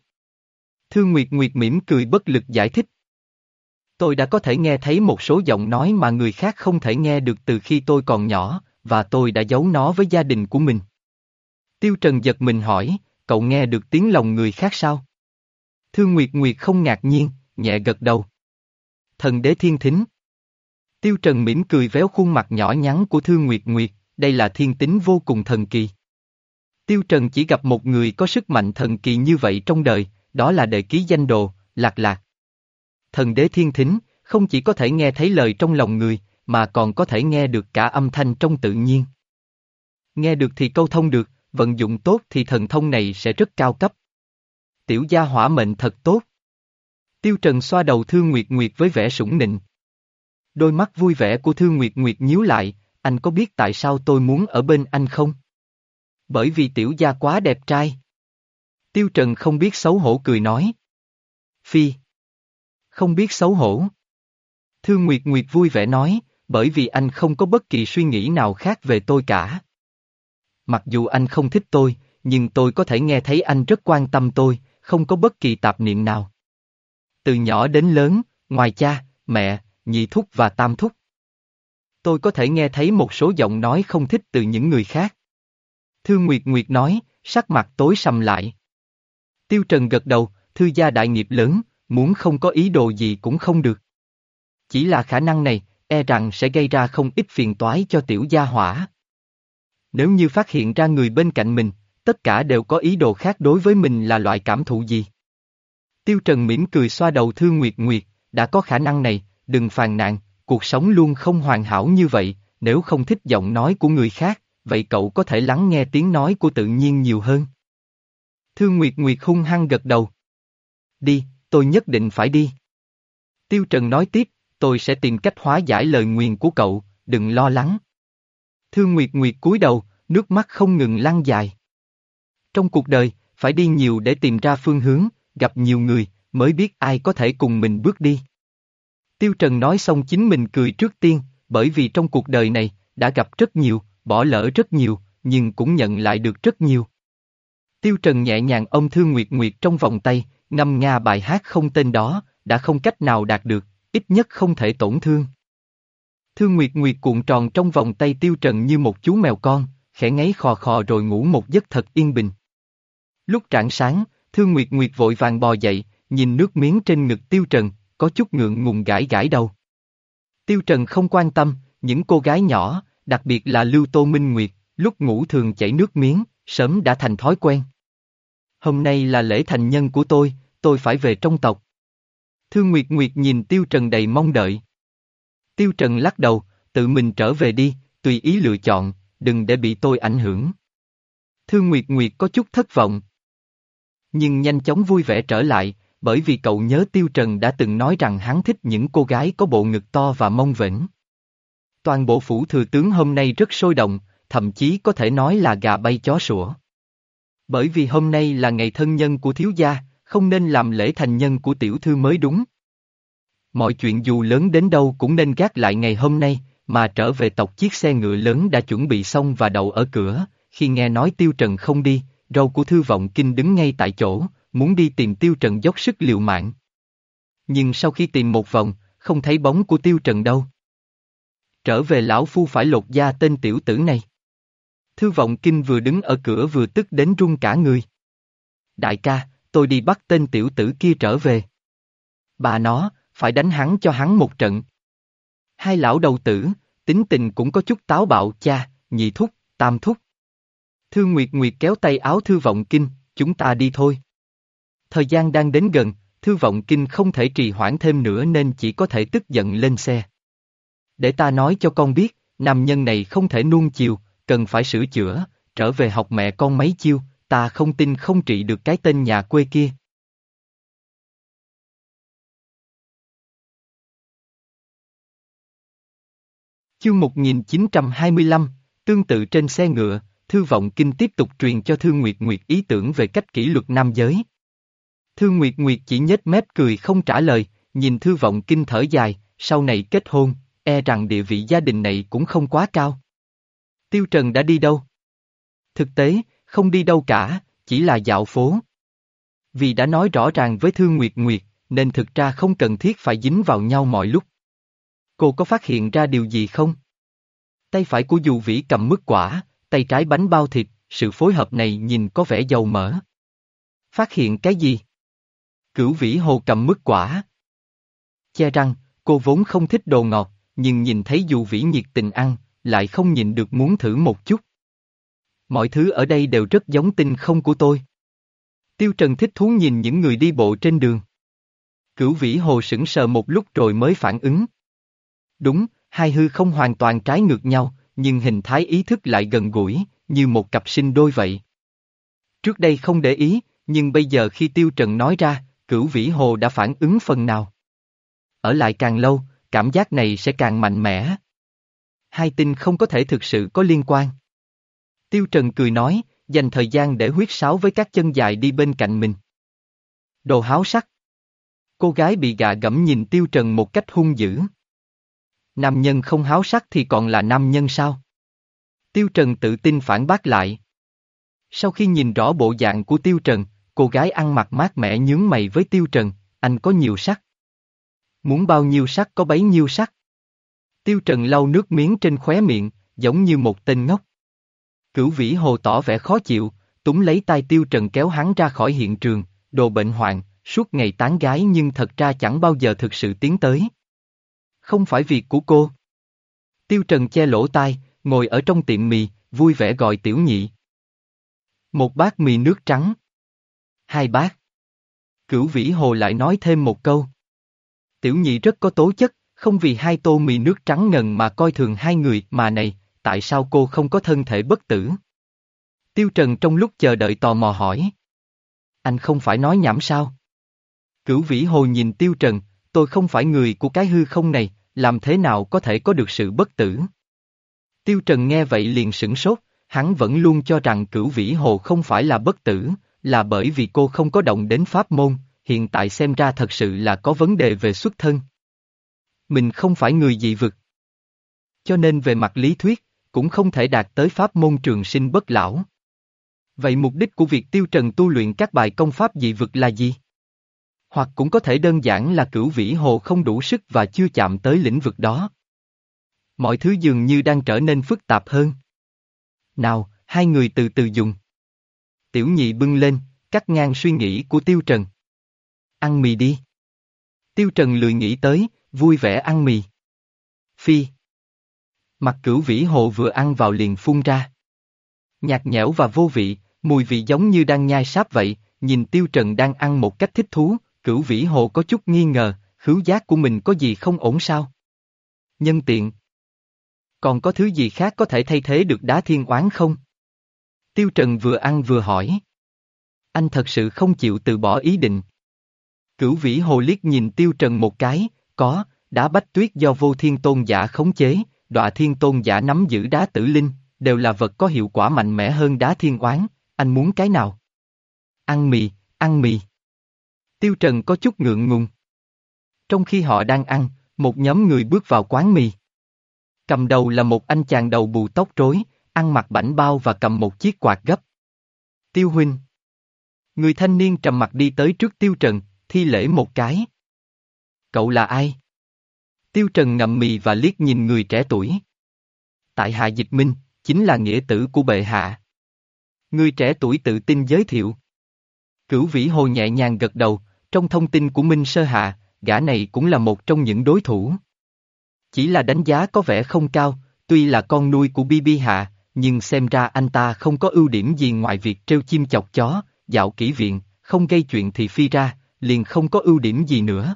Thương Nguyệt Nguyệt mỉm cười bất lực giải thích. Tôi đã có thể nghe thấy một số giọng nói mà người khác không thể nghe được từ khi tôi còn nhỏ, và tôi đã giấu nó với gia đình của mình. Tiêu Trần giật mình hỏi, cậu nghe được tiếng lòng người khác sao? Thương Nguyệt Nguyệt không ngạc nhiên, nhẹ gật đầu. Thần đế thiên thính. Tiêu Trần mỉm cười véo khuôn mặt nhỏ nhắn của Thương Nguyệt Nguyệt, đây là thiên tính vô cùng thần kỳ. Tiêu Trần chỉ gặp một người có sức mạnh thần kỳ như vậy trong đời, đó là đệ ký danh đồ, Lạc Lạc. Thần đế thiên thính, không chỉ có thể nghe thấy lời trong lòng người, mà còn có thể nghe được cả âm thanh trong tự nhiên. Nghe được thì câu thông được, vận dụng tốt thì thần thông này sẽ rất cao cấp. Tiểu gia hỏa mệnh thật tốt. Tiêu Trần xoa đầu Thương Nguyệt Nguyệt với vẻ sủng nịnh. Đôi mắt vui vẻ của Thương Nguyệt Nguyệt nhíu lại, anh có biết tại sao tôi muốn ở bên anh không? Bởi vì tiểu gia quá đẹp trai. Tiêu Trần không biết xấu hổ cười nói. Phi. Không biết xấu hổ. Thương Nguyệt Nguyệt vui vẻ nói, bởi vì anh không có bất kỳ suy nghĩ nào khác về tôi cả. Mặc dù anh không thích tôi, nhưng tôi có thể nghe thấy anh rất quan tâm tôi, không có bất kỳ tạp niệm nào. Từ nhỏ đến lớn, ngoài cha, mẹ, nhị thúc và tam thúc. Tôi có thể nghe thấy một số giọng nói không thích từ những người khác. Thương Nguyệt Nguyệt nói, sắc mặt tối sầm lại. Tiêu Trần gật đầu, thư gia đại nghiệp lớn, muốn không có ý đồ gì cũng không được. Chỉ là khả năng này, e rằng sẽ gây ra không ít phiền toái cho tiểu gia hỏa. Nếu như phát hiện ra người bên cạnh mình, tất cả đều có ý đồ khác đối với mình là loại cảm thụ gì. Tiêu Trần mỉm cười xoa đầu Thư Nguyệt Nguyệt, đã có khả năng này, đừng phàn nàn, cuộc sống luôn không hoàn hảo như vậy, nếu không thích giọng nói của người khác, vậy cậu có thể lắng nghe tiếng nói của tự nhiên nhiều hơn. Thương Nguyệt Nguyệt hung hăng gật đầu. Đi, tôi nhất định phải đi. Tiêu Trần nói tiếp, tôi sẽ tìm cách hóa giải lời nguyền của cậu, đừng lo lắng. Thương Nguyệt Nguyệt cúi đầu, nước mắt không ngừng lăn dài. Trong cuộc đời, phải đi nhiều để tìm ra phương hướng, gặp nhiều người, mới biết ai có thể cùng mình bước đi. Tiêu Trần nói xong chính mình cười trước tiên, bởi vì trong cuộc đời này, đã gặp rất nhiều, bỏ lỡ rất nhiều, nhưng cũng nhận lại được rất nhiều. Tiêu Trần nhẹ nhàng ôm Thương Nguyệt Nguyệt trong vòng tay, ngâm nga bài hát không tên đó, đã không cách nào đạt được, ít nhất không thể tổn thương. Thương Nguyệt Nguyệt cuộn tròn trong vòng tay Tiêu Trần như một chú mèo con, khẽ ngáy khò khò rồi ngủ một giấc thật yên bình. Lúc rạng sáng, Thương Nguyệt Nguyệt vội vàng bò dậy, nhìn nước miếng trên ngực Tiêu Trần, có chút ngượng ngùng gãi gãi đầu. Tiêu Trần không quan tâm, những cô gái nhỏ, đặc biệt là Lưu Tô Minh Nguyệt, lúc ngủ thường chảy nước miếng, sớm đã thành thói quen. Hôm nay là lễ thành nhân của tôi, tôi phải về trong tộc. Thương Nguyệt Nguyệt nhìn Tiêu Trần đầy mong đợi. Tiêu Trần lắc đầu, tự mình trở về đi, tùy ý lựa chọn, đừng để bị tôi ảnh hưởng. Thương Nguyệt Nguyệt có chút thất vọng. Nhưng nhanh chóng vui vẻ trở lại, bởi vì cậu nhớ Tiêu Trần đã từng nói rằng hắn thích những cô gái có bộ ngực to và mông vĩnh. Toàn bộ phủ thừa tướng hôm nay rất sôi động, thậm chí có thể nói là gà bay chó sủa. Bởi vì hôm nay là ngày thân nhân của thiếu gia, không nên làm lễ thành nhân của tiểu thư mới đúng. Mọi chuyện dù lớn đến đâu cũng nên gác lại ngày hôm nay, mà trở về tộc chiếc xe ngựa lớn đã chuẩn bị xong và đậu ở cửa, khi nghe nói Tiêu Trần không đi, râu của Thư Vọng Kinh đứng ngay tại chỗ, muốn đi tìm Tiêu Trần dốc sức liều mạng. Nhưng sau khi tìm một vòng, không thấy bóng của Tiêu Trần đâu. Trở về lão phu phải lột da tên tiểu tử này. Thư Vọng Kinh vừa đứng ở cửa vừa tức đến run cả người. Đại ca, tôi đi bắt tên tiểu tử kia trở về. Bà nó, phải đánh hắn cho hắn một trận. Hai lão đầu tử, tính tình cũng có chút táo bạo cha, nhị thúc, tam thúc. Thư Nguyệt Nguyệt kéo tay áo Thư Vọng Kinh, chúng ta đi thôi. Thời gian đang đến gần, Thư Vọng Kinh không thể trì hoãn thêm nữa nên chỉ có thể tức giận lên xe. Để ta nói cho con biết, nam nhân này không thể nuông chiều, cần phải sửa chữa, trở về học mẹ con mấy chiêu, ta không tin không trị được cái tên nhà quê kia. Chương 1925, tương tự trên xe ngựa, Thư Vọng Kinh tiếp tục truyền cho Thư Nguyệt Nguyệt ý tưởng về cách kỷ luật nam giới. Thư Nguyệt Nguyệt chỉ nhếch mép cười không trả lời, nhìn Thư Vọng Kinh thở dài, sau này kết hôn, e rằng địa vị gia đình này cũng không quá cao. Tiêu Trần đã đi đâu? Thực tế, không đi đâu cả, chỉ là dạo phố. Vì đã nói rõ ràng với Thư Nguyệt Nguyệt, nên thực ra không cần thiết phải dính vào nhau mọi lúc. Cô có phát hiện ra điều gì không? Tay phải của dù vĩ cầm mứt quả, tay trái bánh bao thịt, sự phối hợp này nhìn có vẻ dầu mỡ. Phát hiện cái gì? Cửu vĩ hồ cầm mứt quả. Che răng, cô vốn không thích đồ ngọt, nhưng nhìn thấy dù vĩ nhiệt tình ăn, lại không nhìn được muốn thử một chút. Mọi thứ ở đây đều rất giống tinh không của tôi. Tiêu Trần thích thú nhìn những người đi bộ trên đường. Cửu vĩ hồ sững sờ một lúc rồi mới phản ứng. Đúng, hai hư không hoàn toàn trái ngược nhau, nhưng hình thái ý thức lại gần gũi, như một cặp sinh đôi vậy. Trước đây không để ý, nhưng bây giờ khi Tiêu Trần nói ra, cửu vĩ hồ đã phản ứng phần nào. Ở lại càng lâu, cảm giác này sẽ càng mạnh mẽ. Hai tin không có thể thực sự có liên quan. Tiêu Trần cười nói, dành thời gian để huyết sáo với các chân dài đi bên cạnh mình. Đồ háo sắc. Cô gái bị gạ gẫm nhìn Tiêu Trần một cách hung dữ. Nam nhân không háo sắc thì còn là nam nhân sao? Tiêu Trần tự tin phản bác lại. Sau khi nhìn rõ bộ dạng của Tiêu Trần, cô gái ăn mặc mát mẻ nhướng mày với Tiêu Trần, anh có nhiều sắc. Muốn bao nhiêu sắc có bấy nhiêu sắc. Tiêu Trần lau nước miếng trên khóe miệng, giống như một tên ngốc. Cửu vĩ hồ tỏ vẻ khó chịu, túng lấy tay Tiêu Trần kéo hắn ra khỏi hiện trường, đồ bệnh hoạn, suốt ngày tán gái nhưng thật ra chẳng bao giờ thực sự tiến tới. Không phải việc của cô. Tiêu Trần che lỗ tai, ngồi ở trong tiệm mì, vui vẻ gọi tiểu nhị. Một bát mì nước trắng. Hai bát. Cửu vĩ hồ lại nói thêm một câu. Tiểu nhị rất có tố chất, không vì hai tô mì nước trắng ngần mà coi thường hai người mà này, tại sao cô không có thân thể bất tử? Tiêu Trần trong lúc chờ đợi tò mò hỏi. Anh không phải nói nhảm sao? Cửu vĩ hồ nhìn Tiêu Trần, tôi không phải người của cái hư không này, làm thế nào có thể có được sự bất tử? Tiêu Trần nghe vậy liền sửng sốt, hắn vẫn luôn cho rằng cửu vĩ hồ không phải là bất tử, là bởi vì cô không có động đến pháp môn, hiện tại xem ra thật sự là có vấn đề về xuất thân. Mình không phải người dị vực. Cho nên về mặt lý thuyết, cũng không thể đạt tới pháp môn trường sinh bất lão. Vậy mục đích của việc tiêu trần tu luyện các bài công pháp dị vực là gì? Hoặc cũng có thể đơn giản là cửu vĩ hồ không đủ sức và chưa chạm tới lĩnh vực đó. Mọi thứ dường như đang trở nên phức tạp hơn. Nào, hai người từ từ dùng. Tiểu nhị bưng lên, cắt ngang suy nghĩ của Tiêu Trần. Ăn mì đi. Tiêu Trần lười nghĩ tới, vui vẻ ăn mì. Phi. Mặt cửu vĩ hồ vừa ăn vào liền phun ra. Nhạt nhẽo và vô vị, mùi vị giống như đang nhai sáp vậy, nhìn Tiêu Trần đang ăn một cách thích thú, cửu vĩ hồ có chút nghi ngờ, khứu giác của mình có gì không ổn sao? Nhân tiện. Còn có thứ gì khác có thể thay thế được đá thiên oán không? Tiêu Trần vừa ăn vừa hỏi. Anh thật sự không chịu từ bỏ ý định. Cửu vĩ hồ liếc nhìn Tiêu Trần một cái, có, đá bách tuyết do vô thiên tôn giả khống chế, đọa thiên tôn giả nắm giữ đá tử linh, đều là vật có hiệu quả mạnh mẽ hơn đá thiên oán, anh muốn cái nào? Ăn mì, ăn mì. Tiêu Trần có chút ngượng ngùng. Trong khi họ đang ăn, một nhóm người bước vào quán mì. Cầm đầu là một anh chàng đầu bù tóc rối, ăn mặc bảnh bao và cầm một chiếc quạt gấp. Tiêu huynh. Người thanh niên trầm mặt đi tới trước Tiêu Trần, thi lễ một cái. Cậu là ai? Tiêu Trần ngậm mì và liếc nhìn người trẻ tuổi. Tại Hạ Dịch Minh, chính là nghĩa tử của bệ hạ. Người trẻ tuổi tự tin giới thiệu. Cửu Vĩ Hồ nhẹ nhàng gật đầu, trong thông tin của Minh Sơ Hạ, gã này cũng là một trong những đối thủ. Chỉ là đánh giá có vẻ không cao, tuy là con nuôi của Bibi Hạ, nhưng xem ra anh ta không có ưu điểm gì ngoài việc trêu chim chọc chó, dạo kỹ viện, không gây chuyện thì phi ra, liền không có ưu điểm gì nữa.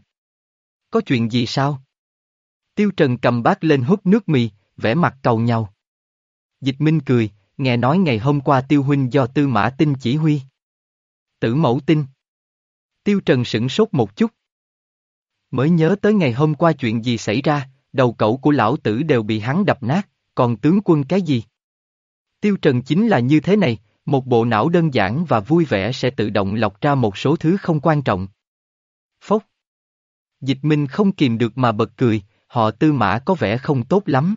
Có chuyện gì sao? Tiêu Trần cầm bát lên hút nước mì, vẻ mặt cầu nhau. Dịch Minh cười, nghe nói ngày hôm qua Tiêu Huynh do Tư Mã Tinh chỉ huy. Tử mẫu tinh. Tiêu Trần sửng sốt một chút. Mới nhớ tới ngày hôm qua chuyện gì xảy ra, đầu cậu của lão tử đều bị hắn đập nát, còn tướng quân cái gì? Tiêu Trần chính là như thế này, một bộ não đơn giản và vui vẻ sẽ tự động lọc ra một số thứ không quan trọng. Dịch Minh không kìm được mà bật cười, họ tư mã có vẻ không tốt lắm.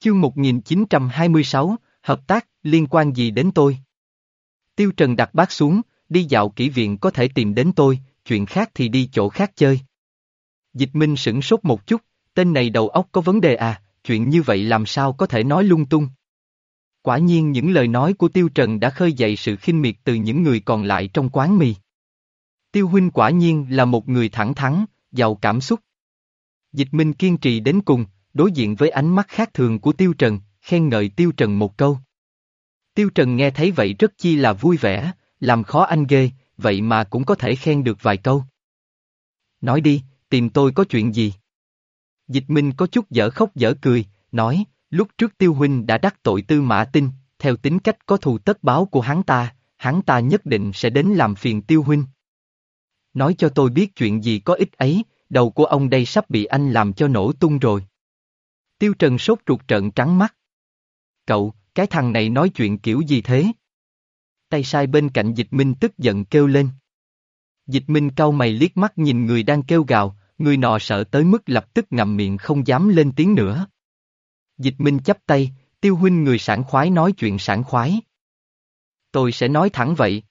Chương 1926, Hợp tác, liên quan gì đến tôi? Tiêu Trần đặt bát xuống, đi dạo kỹ viện có thể tìm đến tôi, chuyện khác thì đi chỗ khác chơi. Dịch Minh sửng sốt một chút, tên này đầu óc có vấn đề à, chuyện như vậy làm sao có thể nói lung tung. Quả nhiên những lời nói của Tiêu Trần đã khơi dậy sự khinh miệt từ những người còn lại trong quán mì. Tiêu Huynh quả nhiên là một người thẳng thắn, giàu cảm xúc. Dịch Minh kiên trì đến cùng, đối diện với ánh mắt khác thường của Tiêu Trần, khen ngợi Tiêu Trần một câu. Tiêu Trần nghe thấy vậy rất chi là vui vẻ, làm khó anh ghê, vậy mà cũng có thể khen được vài câu. Nói đi, tìm tôi có chuyện gì? Dịch Minh có chút dở khóc dở cười, nói, lúc trước Tiêu Huynh đã đắc tội tư mã tinh, theo tính cách có thù tất báo của hắn ta, hắn ta nhất định sẽ đến làm phiền Tiêu Huynh. Nói cho tôi biết chuyện gì có ích ấy, đầu của ông đây sắp bị anh làm cho nổ tung rồi. Tiêu Trần sốt ruột trợn trắng mắt. Cậu, cái thằng này nói chuyện kiểu gì thế? Tay sai bên cạnh dịch minh tức giận kêu lên. Dịch minh cau mày liếc mắt nhìn người đang kêu gào, người nọ sợ tới mức lập tức ngậm miệng không dám lên tiếng nữa. Dịch minh chắp tay, tiêu huynh người sảng khoái nói chuyện sảng khoái. Tôi sẽ nói thẳng vậy.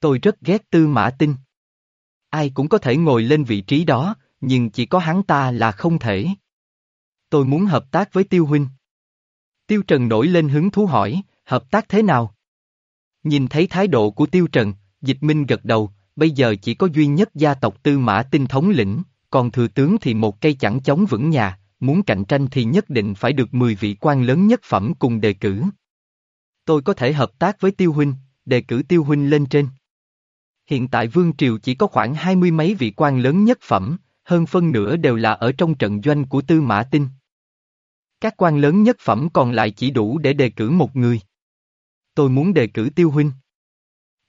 Tôi rất ghét tư mã tinh. Ai cũng có thể ngồi lên vị trí đó, nhưng chỉ có hắn ta là không thể. Tôi muốn hợp tác với tiêu huynh. Tiêu Trần nổi lên hứng thú hỏi, hợp tác thế nào? Nhìn thấy thái độ của Tiêu Trần, Dịch Minh gật đầu, bây giờ chỉ có duy nhất gia tộc Tư Mã Tinh thống lĩnh, còn thừa tướng thì một cây chẳng chống vững nhà, muốn cạnh tranh thì nhất định phải được 10 vị quan lớn nhất phẩm cùng đề cử. Tôi có thể hợp tác với Tiêu Huynh, đề cử Tiêu Huynh lên trên. Hiện tại Vương Triều chỉ có khoảng hai mươi mấy vị quan lớn nhất phẩm, hơn phân nửa đều là ở trong trận doanh của Tư Mã Tinh. Các quan lớn nhất phẩm còn lại chỉ đủ để đề cử một người. Tôi muốn đề cử Tiêu Huynh.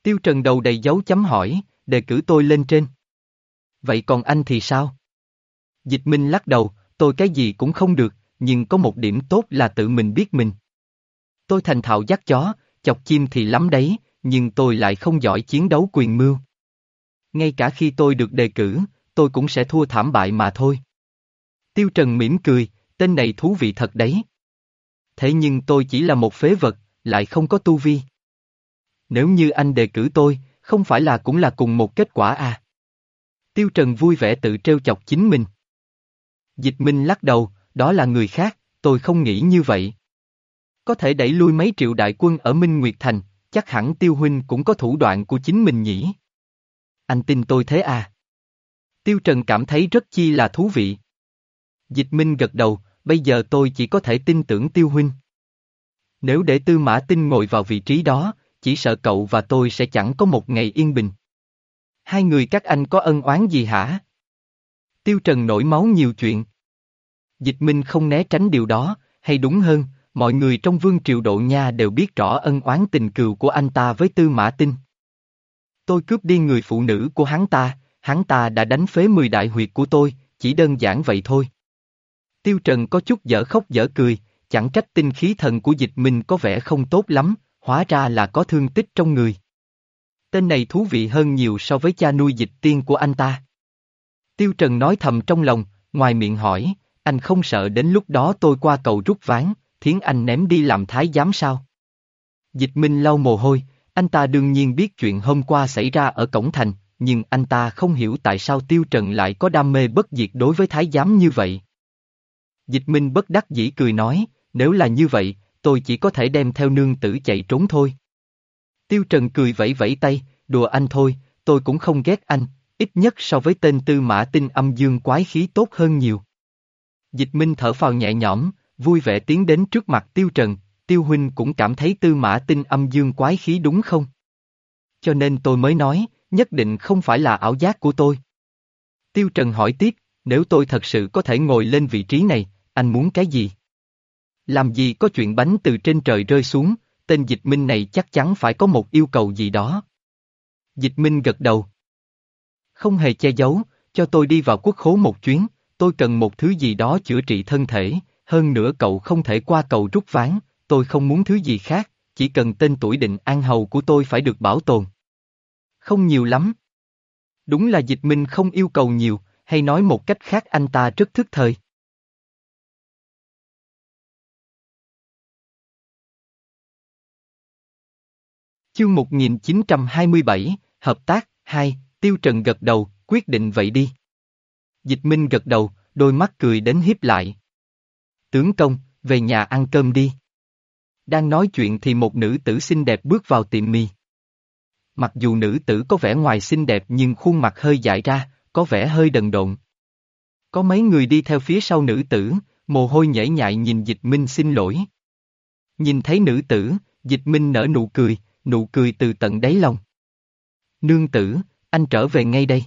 Tiêu Trần đầu đầy dấu chấm hỏi, đề cử tôi lên trên. Vậy còn anh thì sao? Dịch Minh lắc đầu, tôi cái gì cũng không được, nhưng có một điểm tốt là tự mình biết mình. Tôi thành thạo dắt chó, chọc chim thì lắm đấy, nhưng tôi lại không giỏi chiến đấu quyền mưu. Ngay cả khi tôi được đề cử, tôi cũng sẽ thua thảm bại mà thôi. Tiêu Trần mỉm cười, tên này thú vị thật đấy. Thế nhưng tôi chỉ là một phế vật, lại không có tu vi. Nếu như anh đề cử tôi, không phải là cũng là cùng một kết quả à? Tiêu Trần vui vẻ tự trêu chọc chính mình. Dịch Minh lắc đầu, đó là người khác, tôi không nghĩ như vậy. Có thể đẩy lui mấy triệu đại quân ở Minh Nguyệt Thành, chắc hẳn Tiêu Huynh cũng có thủ đoạn của chính mình nhỉ. Anh tin tôi thế à? Tiêu Trần cảm thấy rất chi là thú vị. Dịch Minh gật đầu, bây giờ tôi chỉ có thể tin tưởng Tiêu Huynh. Nếu để Tư Mã Tinh ngồi vào vị trí đó, chỉ sợ cậu và tôi sẽ chẳng có một ngày yên bình. Hai người các anh có ân oán gì hả? Tiêu Trần nổi máu nhiều chuyện. Dịch Minh không né tránh điều đó, hay đúng hơn, mọi người trong vương triều độ nha đều biết rõ ân oán tình cừu của anh ta với Tư Mã Tinh. Tôi cướp đi người phụ nữ của hắn ta, hắn ta đã đánh phế 10 đại huyệt của tôi, chỉ đơn giản vậy thôi. Tiêu Trần có chút dở khóc dở cười, chẳng trách tinh khí thần của dịch minh có vẻ không tốt lắm, hóa ra là có thương tích trong người. Tên này thú vị hơn nhiều so với cha nuôi dịch tiên của anh ta. Tiêu Trần nói thầm trong lòng, ngoài miệng hỏi, anh không sợ đến lúc đó tôi qua cầu rút ván, thiến anh ném đi làm thái giám sao? Dịch minh lau mồ hôi, anh ta đương nhiên biết chuyện hôm qua xảy ra ở cổng thành, nhưng anh ta không hiểu tại sao Tiêu Trần lại có đam mê bất diệt đối với thái giám như vậy. Dịch minh bất đắc dĩ cười nói, nếu là như vậy, tôi chỉ có thể đem theo nương tử chạy trốn thôi. Tiêu Trần cười vẫy vẫy tay, đùa anh thôi, tôi cũng không ghét anh, ít nhất so với tên tư mã tinh âm dương quái khí tốt hơn nhiều. Dịch Minh thở phào nhẹ nhõm, vui vẻ tiến đến trước mặt Tiêu Trần, Tiêu Huynh cũng cảm thấy tư mã tinh âm dương quái khí đúng không? Cho nên tôi mới nói, nhất định không phải là ảo giác của tôi. Tiêu Trần hỏi tiếp, nếu tôi thật sự có thể ngồi lên vị trí này, anh muốn cái gì? Làm gì có chuyện bánh từ trên trời rơi xuống, tên dịch minh này chắc chắn phải có một yêu cầu gì đó. Dịch minh gật đầu. Không hề che giấu, cho tôi đi vào quốc khố một chuyến, tôi cần một thứ gì đó chữa trị thân thể, hơn nữa cậu không thể qua cầu rút ván, tôi không muốn thứ gì khác, chỉ cần tên tuổi định an hầu của tôi phải được bảo tồn. Không nhiều lắm. Đúng là dịch minh không yêu cầu nhiều, hay nói một cách khác anh ta rất thức thời. Chương 1927, Hợp tác, 2, Tiêu Trần gật đầu, quyết định vậy đi. Dịch Minh gật đầu, đôi mắt cười đến hiếp lại. Tướng công, về nhà ăn cơm đi. Đang nói chuyện thì một nữ tử xinh đẹp bước vào tiệm mì. Mặc dù nữ tử có vẻ ngoài xinh đẹp nhưng khuôn mặt hơi dại ra, có vẻ hơi đần độn. Có mấy người đi theo phía sau nữ tử, mồ hôi nhảy nhại nhìn Dịch Minh xin lỗi. Nhìn thấy nữ tử, Dịch Minh nở nụ cười, nụ cười từ tận đáy lòng. Nương tử, anh trở về ngay đây.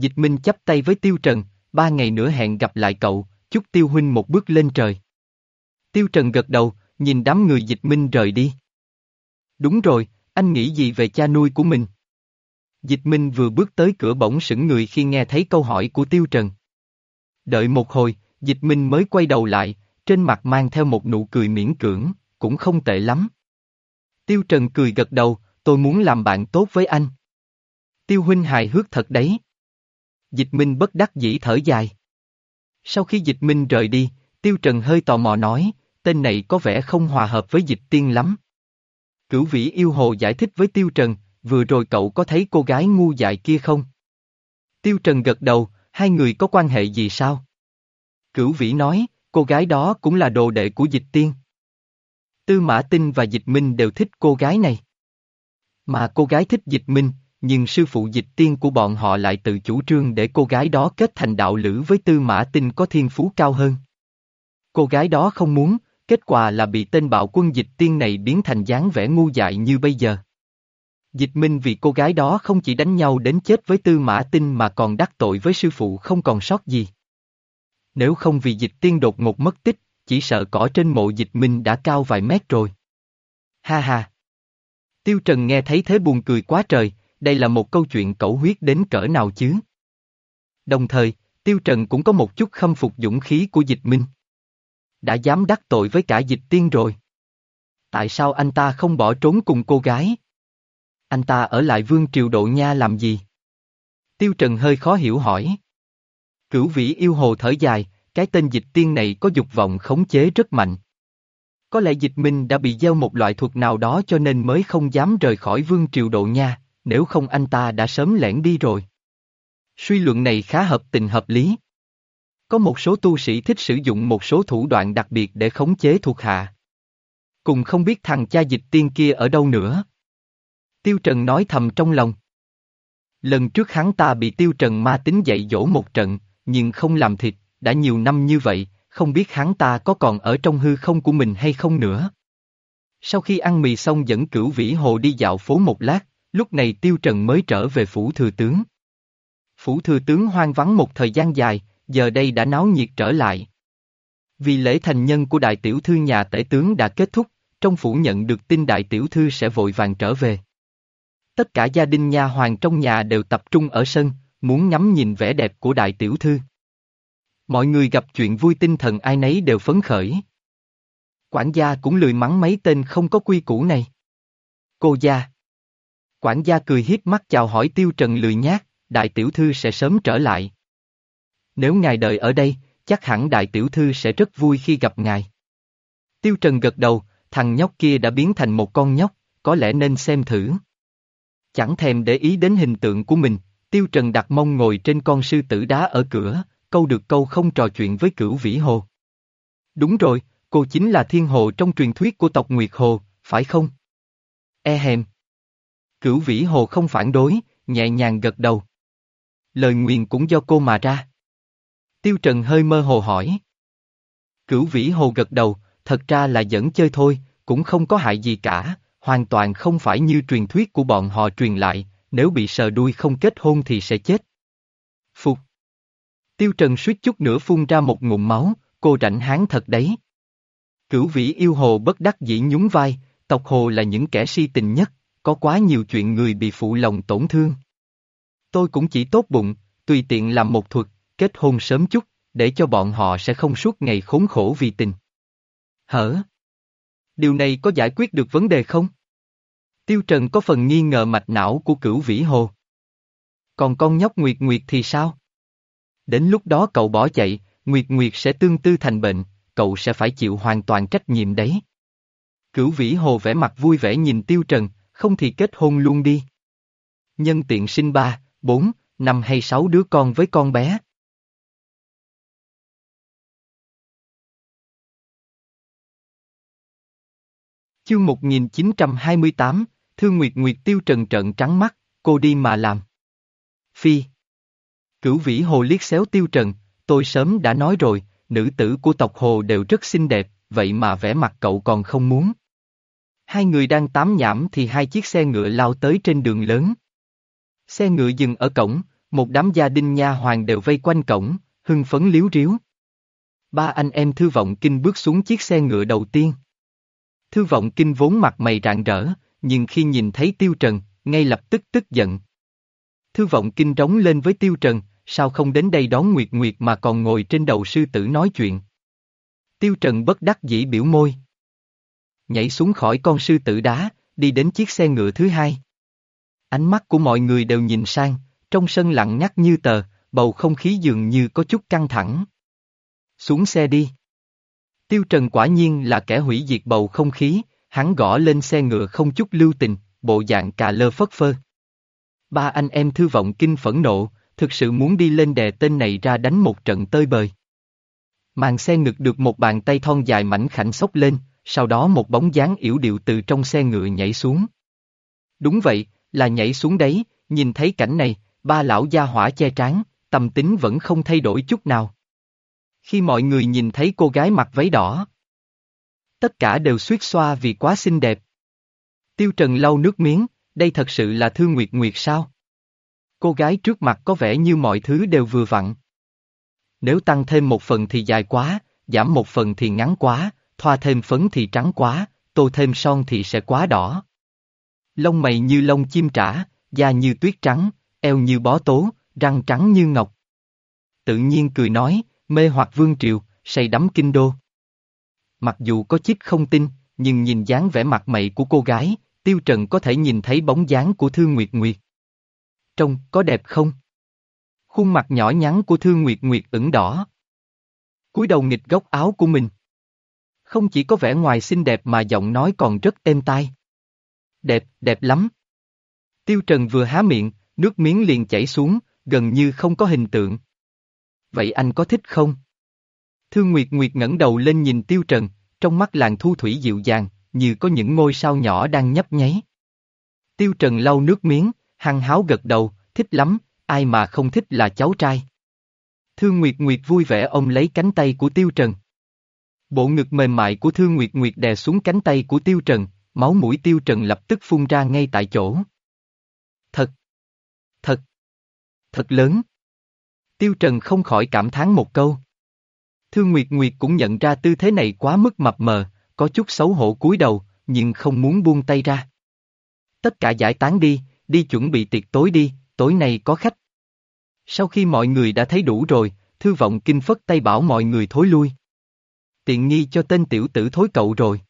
Dịch Minh chắp tay với Tiêu Trần, ba ngày nữa hẹn gặp lại cậu, chúc Tiêu Huynh một bước lên trời. Tiêu Trần gật đầu, nhìn đám người Dịch Minh rời đi. Đúng rồi, anh nghĩ gì về cha nuôi của mình? Dịch Minh vừa bước tới cửa bỗng sững người khi nghe thấy câu hỏi của Tiêu Trần. Đợi một hồi, Dịch Minh mới quay đầu lại, trên mặt mang theo một nụ cười miễn cưỡng, cũng không tệ lắm. Tiêu Trần cười gật đầu, tôi muốn làm bạn tốt với anh. Tiêu huynh hài hước thật đấy. Dịch Minh bất đắc dĩ thở dài. Sau khi Dịch Minh rời đi, Tiêu Trần hơi tò mò nói, tên này có vẻ không hòa hợp với Dịch Tiên lắm. Cửu vĩ yêu hồ giải thích với Tiêu Trần, vừa rồi cậu có thấy cô gái ngu dại kia không? Tiêu Trần gật đầu, hai người có quan hệ gì sao? Cửu vĩ nói, cô gái đó cũng là đồ đệ của Dịch Tiên. Tư Mã Tinh và Dịch Minh đều thích cô gái này. Mà cô gái thích Dịch Minh, nhưng sư phụ Dịch Tiên của bọn họ lại tự chủ trương để cô gái đó kết thành đạo lữ với Tư Mã Tinh có thiên phú cao hơn. Cô gái đó không muốn, kết quả là bị tên bạo quân Dịch Tiên này biến thành dáng vẻ ngu dại như bây giờ. Dịch Minh vì cô gái đó không chỉ đánh nhau đến chết với Tư Mã Tinh mà còn đắc tội với sư phụ không còn sót gì. Nếu không vì Dịch Tiên đột ngột mất tích, chỉ sợ cỏ trên mộ dịch minh đã cao vài mét rồi. Ha ha! Tiêu Trần nghe thấy thế buồn cười quá trời, đây là một câu chuyện cẩu huyết đến cỡ nào chứ? Đồng thời, Tiêu Trần cũng có một chút khâm phục dũng khí của dịch minh. Đã dám đắc tội với cả dịch tiên rồi. Tại sao anh ta không bỏ trốn cùng cô gái? Anh ta ở lại vương triều độ nha làm gì? Tiêu Trần hơi khó hiểu hỏi. Cửu vĩ yêu hồ thở dài, cái tên dịch tiên này có dục vọng khống chế rất mạnh. Có lẽ dịch minh đã bị gieo một loại thuật nào đó cho nên mới không dám rời khỏi vương triều độ nha, nếu không anh ta đã sớm lẻn đi rồi. Suy luận này khá hợp tình hợp lý. Có một số tu sĩ thích sử dụng một số thủ đoạn đặc biệt để khống chế thuộc hạ. Cùng không biết thằng cha dịch tiên kia ở đâu nữa. Tiêu Trần nói thầm trong lòng. Lần trước hắn ta bị Tiêu Trần ma tính dạy dỗ một trận, nhưng không làm thịt, đã nhiều năm như vậy, không biết hắn ta có còn ở trong hư không của mình hay không nữa. Sau khi ăn mì xong dẫn cửu vĩ hồ đi dạo phố một lát, lúc này Tiêu Trần mới trở về phủ thừa tướng. Phủ thừa tướng hoang vắng một thời gian dài, giờ đây đã náo nhiệt trở lại. Vì lễ thành nhân của đại tiểu thư nhà tể tướng đã kết thúc, trong phủ nhận được tin đại tiểu thư sẽ vội vàng trở về. Tất cả gia đình nhà hoàng trong nhà đều tập trung ở sân, muốn ngắm nhìn vẻ đẹp của đại tiểu thư. Mọi người gặp chuyện vui tinh thần ai nấy đều phấn khởi. Quản gia cũng lười mắng mấy tên không có quy củ này. Cô gia. Quản gia cười hiếp mắt chào hỏi tiêu trần lười nhát, đại tiểu thư sẽ sớm trở lại. Nếu ngài đợi ở đây, chắc hẳn đại tiểu thư sẽ rất vui khi gặp ngài. Tiêu trần gật đầu, thằng nhóc kia đã biến thành một con nhóc, có lẽ nên xem thử. Chẳng thèm để ý đến hình tượng của mình, tiêu trần đặt mông ngồi trên con sư tử đá ở cửa, câu được câu không trò chuyện với cửu vĩ hồ. Đúng rồi, cô chính là thiên hồ trong truyền thuyết của tộc Nguyệt Hồ, phải không? E hèm. Cửu vĩ hồ không phản đối, nhẹ nhàng gật đầu. Lời nguyền cũng do cô mà ra. Tiêu Trần hơi mơ hồ hỏi. Cửu vĩ hồ gật đầu, thật ra là dẫn chơi thôi, cũng không có hại gì cả, hoàn toàn không phải như truyền thuyết của bọn họ truyền lại, nếu bị sờ đuôi không kết hôn thì sẽ chết. Phục. Tiêu Trần suýt chút nữa phun ra một ngụm máu, cô rảnh hán thật đấy. Cửu vĩ yêu hồ bất đắc dĩ nhún vai, tộc hồ là những kẻ si tình nhất, có quá nhiều chuyện người bị phụ lòng tổn thương. Tôi cũng chỉ tốt bụng, tùy tiện làm một thuật, kết hôn sớm chút, để cho bọn họ sẽ không suốt ngày khốn khổ vì tình. Hở? Điều này có giải quyết được vấn đề không? Tiêu Trần có phần nghi ngờ mạch não của cửu vĩ hồ. Còn con nhóc Nguyệt Nguyệt thì sao? Đến lúc đó cậu bỏ chạy, Nguyệt Nguyệt sẽ tương tư thành bệnh, cậu sẽ phải chịu hoàn toàn trách nhiệm đấy. Cửu vĩ hồ vẻ mặt vui vẻ nhìn Tiêu Trần, không thì kết hôn luôn đi. Nhân tiện sinh ba, bốn, năm hay sáu đứa con với con bé. Chương 1928, Thương Nguyệt Nguyệt Tiêu Trần trợn trắng mắt, cô đi mà làm. Phi. Cửu vĩ hồ liếc xéo Tiêu Trần, tôi sớm đã nói rồi, nữ tử của tộc hồ đều rất xinh đẹp, vậy mà vẻ mặt cậu còn không muốn. Hai người đang tám nhảm thì hai chiếc xe ngựa lao tới trên đường lớn. Xe ngựa dừng ở cổng, một đám gia đình nha hoàng đều vây quanh cổng, hưng phấn liếu riếu. Ba anh em Thư Vọng Kinh bước xuống chiếc xe ngựa đầu tiên. Thư Vọng Kinh vốn mặt mày rạng rỡ, nhưng khi nhìn thấy Tiêu Trần, ngay lập tức tức giận. Thư Vọng Kinh trống lên với Tiêu Trần, sao không đến đây đón Nguyệt Nguyệt mà còn ngồi trên đầu sư tử nói chuyện. Tiêu Trần bất đắc dĩ biểu môi. Nhảy xuống khỏi con sư tử đá, đi đến chiếc xe ngựa thứ hai. Ánh mắt của mọi người đều nhìn sang, trong sân lặng ngắt như tờ, bầu không khí dường như có chút căng thẳng. Xuống xe đi. Tiêu Trần quả nhiên là kẻ hủy diệt bầu không khí, hắn gõ lên xe ngựa không chút lưu tình, bộ dạng cà lơ phất phơ. Ba anh em thư vọng kinh phẫn nộ, thực sự muốn đi lên đè tên này ra đánh một trận tơi bời. Màn xe ngực được một bàn tay thon dài mảnh khảnh sốc lên, sau đó một bóng dáng yểu điệu từ trong xe ngựa nhảy xuống. Đúng vậy, là nhảy xuống đấy, nhìn thấy cảnh này, ba lão gia hỏa che trán, tâm tính vẫn không thay đổi chút nào. Khi mọi người nhìn thấy cô gái mặc váy đỏ, tất cả đều suýt xoa vì quá xinh đẹp. Tiêu Trần lau nước miếng, đây thật sự là Thương Nguyệt Nguyệt sao? Cô gái trước mặt có vẻ như mọi thứ đều vừa vặn. Nếu tăng thêm một phần thì dài quá, giảm một phần thì ngắn quá, thoa thêm phấn thì trắng quá, tô thêm son thì sẽ quá đỏ. Lông mày như lông chim trả, da như tuyết trắng, eo như bó tố, răng trắng như ngọc. Tự nhiên cười nói, mê hoặc vương triều, say đắm kinh đô. Mặc dù có chích không tin, nhưng nhìn dáng vẻ mặt mày của cô gái, Tiêu Trần có thể nhìn thấy bóng dáng của Thương Nguyệt Nguyệt. Trông, có đẹp không? Khuôn mặt nhỏ nhắn của Thương Nguyệt Nguyệt ửng đỏ. cúi đầu nghịch góc áo của mình. Không chỉ có vẻ ngoài xinh đẹp mà giọng nói còn rất êm tai. Đẹp, đẹp lắm. Tiêu Trần vừa há miệng, nước miếng liền chảy xuống, gần như không có hình tượng. Vậy anh có thích không? Thương Nguyệt Nguyệt ngẩng đầu lên nhìn Tiêu Trần, trong mắt làng thu thủy dịu dàng, như có những ngôi sao nhỏ đang nhấp nháy. Tiêu Trần lau nước miếng, hăng háo gật đầu, thích lắm, ai mà không thích là cháu trai. Thương Nguyệt Nguyệt vui vẻ ôm lấy cánh tay của Tiêu Trần. Bộ ngực mềm mại của Thương Nguyệt Nguyệt đè xuống cánh tay của Tiêu Trần, máu mũi Tiêu Trần lập tức phun ra ngay tại chỗ. Thật! Thật! Thật lớn! Tiêu Trần không khỏi cảm thán một câu. Thương Nguyệt Nguyệt cũng nhận ra tư thế này quá mức mập mờ, có chút xấu hổ cúi đầu, nhưng không muốn buông tay ra. Tất cả giải tán đi, đi chuẩn bị tiệc tối đi, tối nay có khách. Sau khi mọi người đã thấy đủ rồi, Thư Vọng Kinh phất tay bảo mọi người thối lui. Tiện nghi cho tên tiểu tử thối cậu rồi.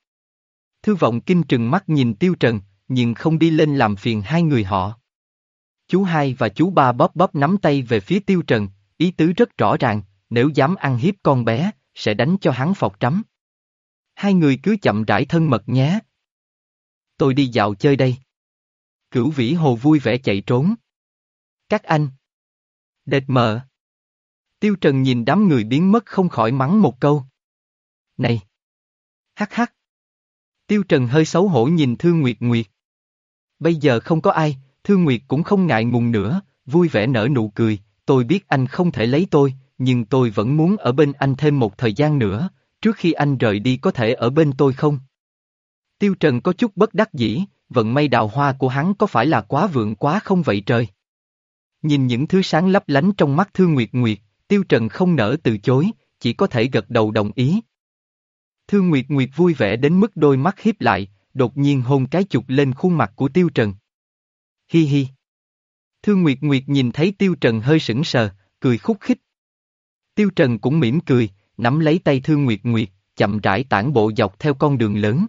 Thư Vọng Kinh trừng mắt nhìn Tiêu Trần, nhưng không đi lên làm phiền hai người họ. Chú hai và chú ba bóp bóp nắm tay về phía Tiêu Trần, ý tứ rất rõ ràng, nếu dám ăn hiếp con bé, sẽ đánh cho hắn phọc trắm. Hai người cứ chậm rãi thân mật nhé. Tôi đi dạo chơi đây. Cửu vĩ hồ vui vẻ chạy trốn. Các anh. Đệt mờ. Tiêu Trần nhìn đám người biến mất không khỏi mắng một câu. Này. Hắc hắc. Tiêu Trần hơi xấu hổ nhìn Thương Nguyệt Nguyệt. Bây giờ không có ai, Thương Nguyệt cũng không ngại ngùng nữa, vui vẻ nở nụ cười, tôi biết anh không thể lấy tôi, nhưng tôi vẫn muốn ở bên anh thêm một thời gian nữa, trước khi anh rời đi có thể ở bên tôi không? Tiêu Trần có chút bất đắc dĩ, vận may đào hoa của hắn có phải là quá vượng quá không vậy trời? Nhìn những thứ sáng lấp lánh trong mắt Thương Nguyệt Nguyệt, Tiêu Trần không nỡ từ chối, chỉ có thể gật đầu đồng ý. Thương Nguyệt Nguyệt vui vẻ đến mức đôi mắt hiếp lại, đột nhiên hôn cái chục lên khuôn mặt của Tiêu Trần. Hi hi. Thương Nguyệt Nguyệt nhìn thấy Tiêu Trần hơi sững sờ, cười khúc khích. Tiêu Trần cũng mỉm cười, nắm lấy tay Thương Nguyệt Nguyệt, chậm rãi tản bộ dọc theo con đường lớn.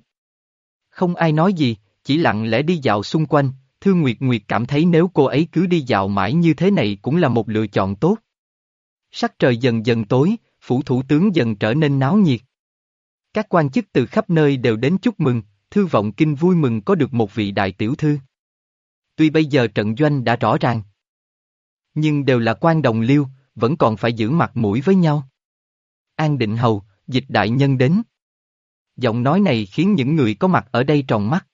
Không ai nói gì, chỉ lặng lẽ đi dạo xung quanh, Thương Nguyệt Nguyệt cảm thấy nếu cô ấy cứ đi dạo mãi như thế này cũng là một lựa chọn tốt. Sắc trời dần dần tối, phủ thủ tướng dần trở nên náo nhiệt. Các quan chức từ khắp nơi đều đến chúc mừng, thư vọng kinh vui mừng có được một vị đại tiểu thư. Tuy bây giờ trận doanh đã rõ ràng, nhưng đều là quan đồng liêu, vẫn còn phải giữ mặt mũi với nhau. An định hầu, dịch đại nhân đến. Giọng nói này khiến những người có mặt ở đây tròn mắt.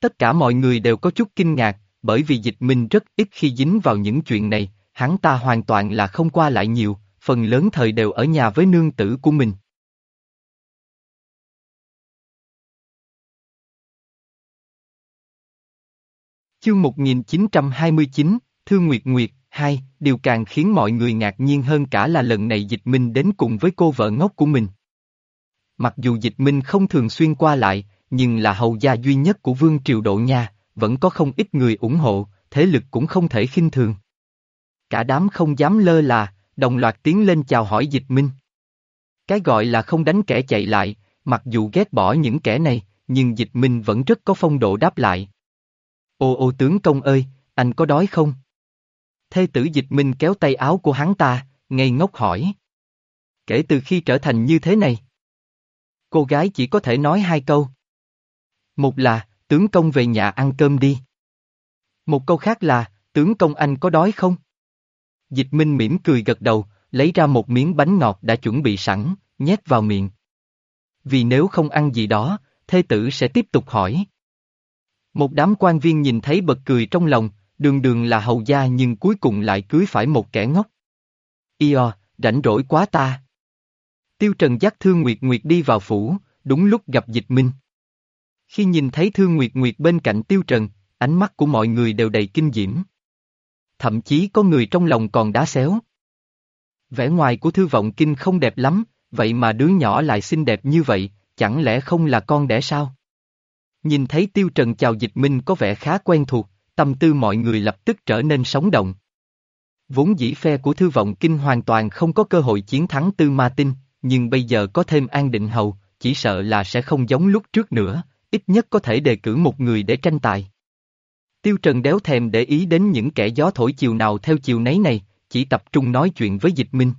Tất cả mọi người đều có chút kinh ngạc, bởi vì dịch minh rất ít khi dính vào những chuyện này, hắn ta hoàn toàn là không qua lại nhiều, phần lớn thời đều ở nhà với nương tử của mình. Chương 1929, Thương Nguyệt Nguyệt, 2, điều càng khiến mọi người ngạc nhiên hơn cả là lần này Dịch Minh đến cùng với cô vợ ngốc của mình. Mặc dù Dịch Minh không thường xuyên qua lại, nhưng là hầu gia duy nhất của Vương Triều Độ Nha, vẫn có không ít người ủng hộ, thế lực cũng không thể khinh thường. Cả đám không dám lơ là, đồng loạt tiến lên chào hỏi Dịch Minh. Cái gọi là không đánh kẻ chạy lại, mặc dù ghét bỏ những kẻ này, nhưng Dịch Minh vẫn rất có phong độ đáp lại. Ô ô tướng công ơi, anh có đói không? Thê tử dịch minh kéo tay áo của hắn ta, ngây ngốc hỏi. Kể từ khi trở thành như thế này, cô gái chỉ có thể nói hai câu. Một là, tướng công về nhà ăn cơm đi. Một câu khác là, tướng công anh có đói không? Dịch minh mỉm cười gật đầu, lấy ra một miếng bánh ngọt đã chuẩn bị sẵn, nhét vào miệng. Vì nếu không ăn gì đó, thê tử sẽ tiếp tục hỏi. Một đám quan viên nhìn thấy bật cười trong lòng, đường đường là hầu gia nhưng cuối cùng lại cưới phải một kẻ ngốc. Io, rảnh rỗi quá ta. Tiêu Trần dắt Thương Nguyệt Nguyệt đi vào phủ, đúng lúc gặp dịch minh. Khi nhìn thấy Thương Nguyệt Nguyệt bên cạnh Tiêu Trần, ánh mắt của mọi người đều đầy kinh diễm. Thậm chí có người trong lòng còn đá xéo. Vẻ ngoài của Thư Vọng Kinh không đẹp lắm, vậy mà đứa nhỏ lại xinh đẹp như vậy, chẳng lẽ không là con đẻ sao? Nhìn thấy Tiêu Trần chào dịch minh có vẻ khá quen thuộc, tâm tư mọi người lập tức trở nên sống động. Vốn dĩ phe của Thư Vọng Kinh hoàn toàn không có cơ hội chiến thắng Tư Ma Tinh, nhưng bây giờ có thêm An Định Hầu, chỉ sợ là sẽ không giống lúc trước nữa, ít nhất có thể đề cử một người để tranh tài. Tiêu Trần đéo thèm để ý đến những kẻ gió thổi chiều nào theo chiều nấy này, chỉ tập trung nói chuyện với Dịch Minh.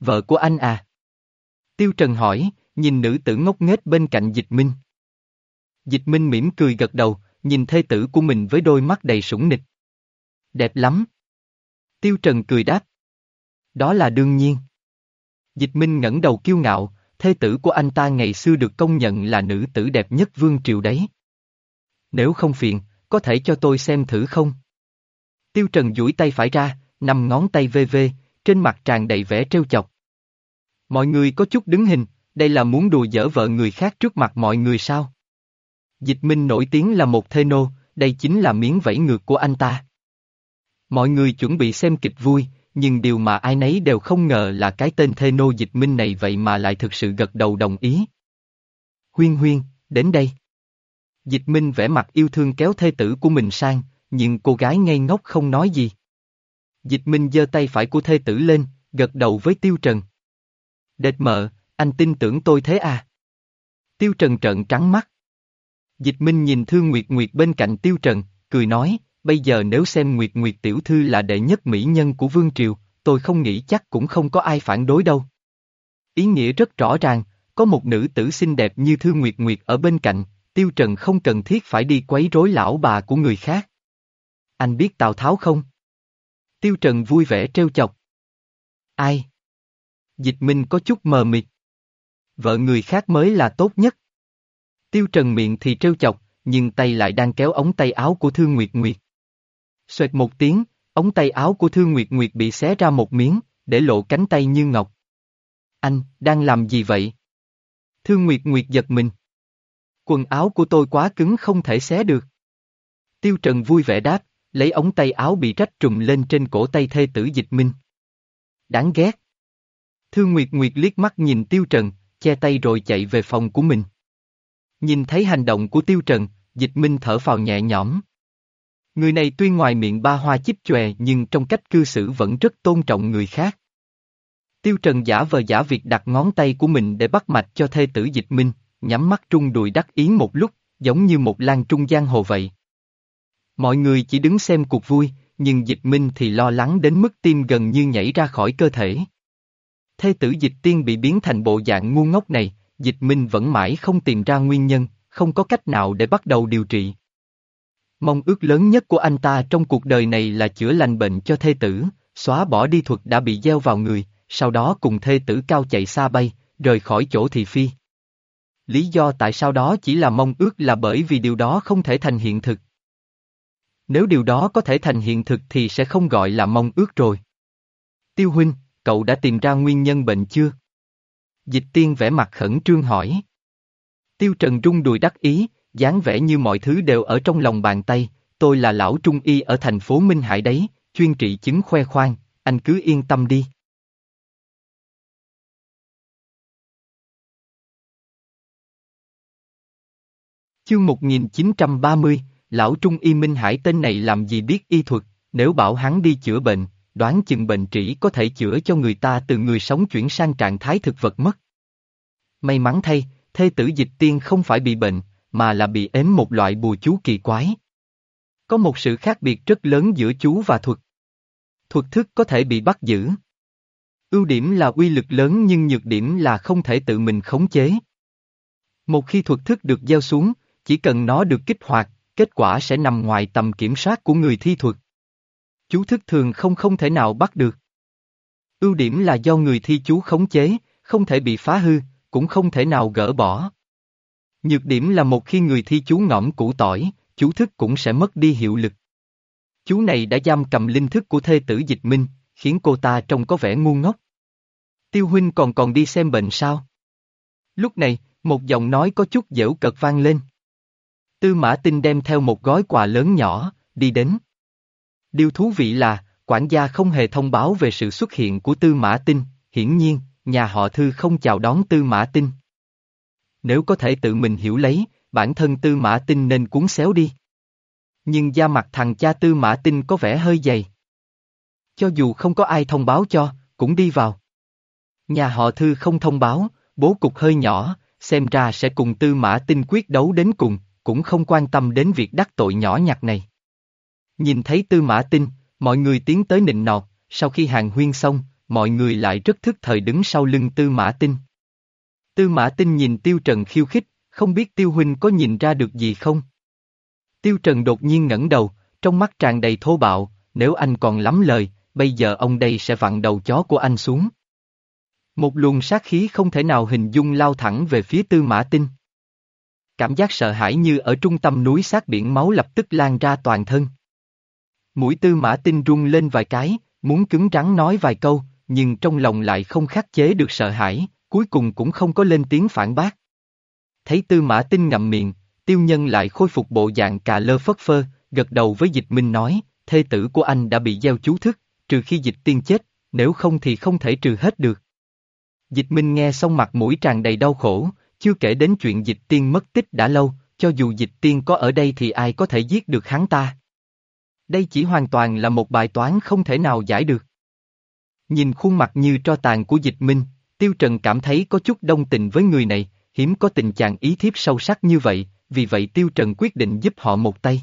Vợ của anh à? Tiêu Trần hỏi, nhìn nữ tử ngốc nghếch bên cạnh Dịch Minh. Dịch Minh mỉm cười gật đầu, nhìn thê tử của mình với đôi mắt đầy sủng nịch. Đẹp lắm. Tiêu Trần cười đáp. Đó là đương nhiên. Dịch Minh ngẩng đầu kiêu ngạo, thê tử của anh ta ngày xưa được công nhận là nữ tử đẹp nhất vương triều đấy. Nếu không phiền, có thể cho tôi xem thử không? Tiêu Trần duỗi tay phải ra, nằm ngón tay vê vê, trên mặt tràn đầy vẻ trêu chọc. Mọi người có chút đứng hình, đây là muốn đùa giỡn vợ người khác trước mặt mọi người sao? Dịch Minh nổi tiếng là một thê nô, đây chính là miếng vẫy ngược của anh ta. Mọi người chuẩn bị xem kịch vui, nhưng điều mà ai nấy đều không ngờ là cái tên thê nô Dịch Minh này vậy mà lại thực sự gật đầu đồng ý. Huyên huyên, đến đây. Dịch Minh vẽ mặt yêu thương kéo thê tử của mình sang, nhưng cô gái ngây ngốc không nói gì. Dịch Minh giơ tay phải của thê tử lên, gật đầu với Tiêu Trần. Đệt mợ, anh tin tưởng tôi thế à? Tiêu Trần trợn trắng mắt. Dịch Minh nhìn Thương Nguyệt Nguyệt bên cạnh Tiêu Trần, cười nói, bây giờ nếu xem Nguyệt Nguyệt tiểu thư là đệ nhất mỹ nhân của Vương Triều, tôi không nghĩ chắc cũng không có ai phản đối đâu. Ý nghĩa rất rõ ràng, có một nữ tử xinh đẹp như Thư Nguyệt Nguyệt ở bên cạnh, Tiêu Trần không cần thiết phải đi quấy rối lão bà của người khác. Anh biết Tào Tháo không? Tiêu Trần vui vẻ trêu chọc. Ai? Dịch Minh có chút mờ mịt. Vợ người khác mới là tốt nhất. Tiêu Trần miệng thì trêu chọc, nhưng tay lại đang kéo ống tay áo của Thương Nguyệt Nguyệt. Xoẹt một tiếng, ống tay áo của Thương Nguyệt Nguyệt bị xé ra một miếng, để lộ cánh tay như ngọc. Anh, đang làm gì vậy? Thương Nguyệt Nguyệt giật mình. Quần áo của tôi quá cứng không thể xé được. Tiêu Trần vui vẻ đáp, lấy ống tay áo bị rách trùm lên trên cổ tay thê tử dịch minh. Đáng ghét. Thương Nguyệt Nguyệt liếc mắt nhìn Tiêu Trần, che tay rồi chạy về phòng của mình. Nhìn thấy hành động của Tiêu Trần, dịch minh thở phào nhẹ nhõm. Người này tuy ngoài miệng ba hoa chích chòe nhưng trong cách cư xử vẫn rất tôn trọng người khác. Tiêu Trần giả vờ giả việc đặt ngón tay của mình để bắt mạch cho thê tử dịch minh, nhắm mắt trung đùi đắc ý một lúc, giống như một lan trung giang hồ vậy. Mọi người chỉ đứng xem cuộc vui, nhưng dịch minh thì lo lắng đến mức tim gần như nhảy ra khỏi cơ thể. Thê tử dịch tiên bị biến thành bộ dạng ngu ngốc này, dịch minh vẫn mãi không tìm ra nguyên nhân, không có cách nào để bắt đầu điều trị. Mong ước lớn nhất của anh ta trong cuộc đời này là chữa lành bệnh cho thê tử, xóa bỏ đi thuật đã bị gieo vào người, sau đó cùng thê tử cao chạy xa bay, rời khỏi chỗ thị phi. Lý do tại sao đó chỉ là mong ước là bởi vì điều đó không thể thành hiện thực. Nếu điều đó có thể thành hiện thực thì sẽ không gọi là mong ước rồi. Tiêu huynh, cậu đã tìm ra nguyên nhân bệnh chưa? Dịch tiên vẽ mặt khẩn trương hỏi. Tiêu Trần rung đùi đắc ý, dáng vẻ như mọi thứ đều ở trong lòng bàn tay, tôi là lão trung y ở thành phố Minh Hải đấy, chuyên trị chứng khoe khoang, anh cứ yên tâm đi. Chương 1930, lão trung y Minh Hải tên này làm gì biết y thuật, nếu bảo hắn đi chữa bệnh, đoán chừng bệnh trĩ có thể chữa cho người ta từ người sống chuyển sang trạng thái thực vật mất. May mắn thay, thê tử dịch tiên không phải bị bệnh, mà là bị ếm một loại bùa chú kỳ quái. Có một sự khác biệt rất lớn giữa chú và thuật. Thuật thức có thể bị bắt giữ. Ưu điểm là uy lực lớn nhưng nhược điểm là không thể tự mình khống chế. Một khi thuật thức được gieo xuống, chỉ cần nó được kích hoạt, kết quả sẽ nằm ngoài tầm kiểm soát của người thi thuật. Chú thức thường không không thể nào bắt được. Ưu điểm là do người thi chú khống chế, không thể bị phá hư, cũng không thể nào gỡ bỏ. Nhược điểm là một khi người thi chú ngõm củ tỏi, chú thức cũng sẽ mất đi hiệu lực. Chú này đã giam cầm linh thức của thê tử dịch minh, khiến cô ta trông có vẻ ngu ngốc. Tiêu huynh còn còn đi xem bệnh sao? Lúc này, một giọng nói có chút dễu cợt vang lên. Tư Mã Tinh đem theo một gói quà lớn nhỏ, đi đến. Điều thú vị là, quản gia không hề thông báo về sự xuất hiện của Tư Mã Tinh, hiển nhiên, nhà họ Thư không chào đón Tư Mã Tinh. Nếu có thể tự mình hiểu lấy, bản thân Tư Mã Tinh nên cuốn xéo đi. Nhưng da mặt thằng cha Tư Mã Tinh có vẻ hơi dày. Cho dù không có ai thông báo cho, cũng đi vào. Nhà họ Thư không thông báo, bố cục hơi nhỏ, xem ra sẽ cùng Tư Mã Tinh quyết đấu đến cùng, cũng không quan tâm đến việc đắc tội nhỏ nhặt này. Nhìn thấy Tư Mã Tinh, mọi người tiến tới nịnh nọt, sau khi hàng huyên xong, mọi người lại rất thức thời đứng sau lưng Tư Mã Tinh. Tư Mã Tinh nhìn Tiêu Trần khiêu khích, không biết Tiêu Huynh có nhìn ra được gì không? Tiêu Trần đột nhiên ngẩng đầu, trong mắt tràn đầy thô bạo, nếu anh còn lắm lời, bây giờ ông đây sẽ vặn đầu chó của anh xuống. Một luồng sát khí không thể nào hình dung lao thẳng về phía Tư Mã Tinh. Cảm giác sợ hãi như ở trung tâm núi sát biển máu lập tức lan ra toàn thân. Mũi Tư Mã Tinh rung lên vài cái, muốn cứng rắn nói vài câu, nhưng trong lòng lại không khắc chế được sợ hãi, cuối cùng cũng không có lên tiếng phản bác. Thấy Tư Mã Tinh ngậm miệng, tiêu nhân lại khôi phục bộ dạng cà lơ phất phơ, gật đầu với dịch minh nói, thê tử của anh đã bị gieo chú thức, trừ khi dịch tiên chết, nếu không thì không thể trừ hết được. Dịch minh nghe xong mặt mũi tràn đầy đau khổ, chưa kể đến chuyện dịch tiên mất tích đã lâu, cho dù dịch tiên có ở đây thì ai có thể giết được hắn ta. Đây chỉ hoàn toàn là một bài toán không thể nào giải được. Nhìn khuôn mặt như tro tàn của dịch minh, Tiêu Trần cảm thấy có chút đông tình với người này, hiếm có tình trạng ý thiếp sâu sắc như vậy, vì vậy Tiêu Trần quyết định giúp họ một tay.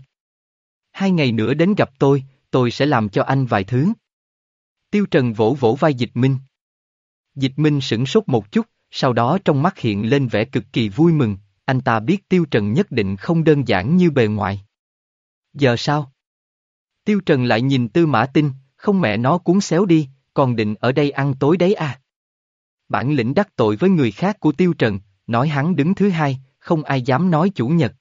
Hai ngày nữa đến gặp tôi, tôi sẽ làm cho anh vài thứ. Tiêu Trần vỗ vỗ vai Dịch Minh. Dịch Minh sửng sốt một chút, sau đó trong mắt hiện lên vẻ cực kỳ vui mừng, anh ta biết Tiêu Trần nhất định không đơn giản như bề ngoài. Giờ sao? Tiêu Trần lại nhìn Tư Mã Tinh, không mẹ nó cuốn xéo đi, còn định ở đây ăn tối đấy à? Bản lĩnh đắc tội với người khác của Tiêu Trần, nói hắn đứng thứ hai, không ai dám nói chủ nhật.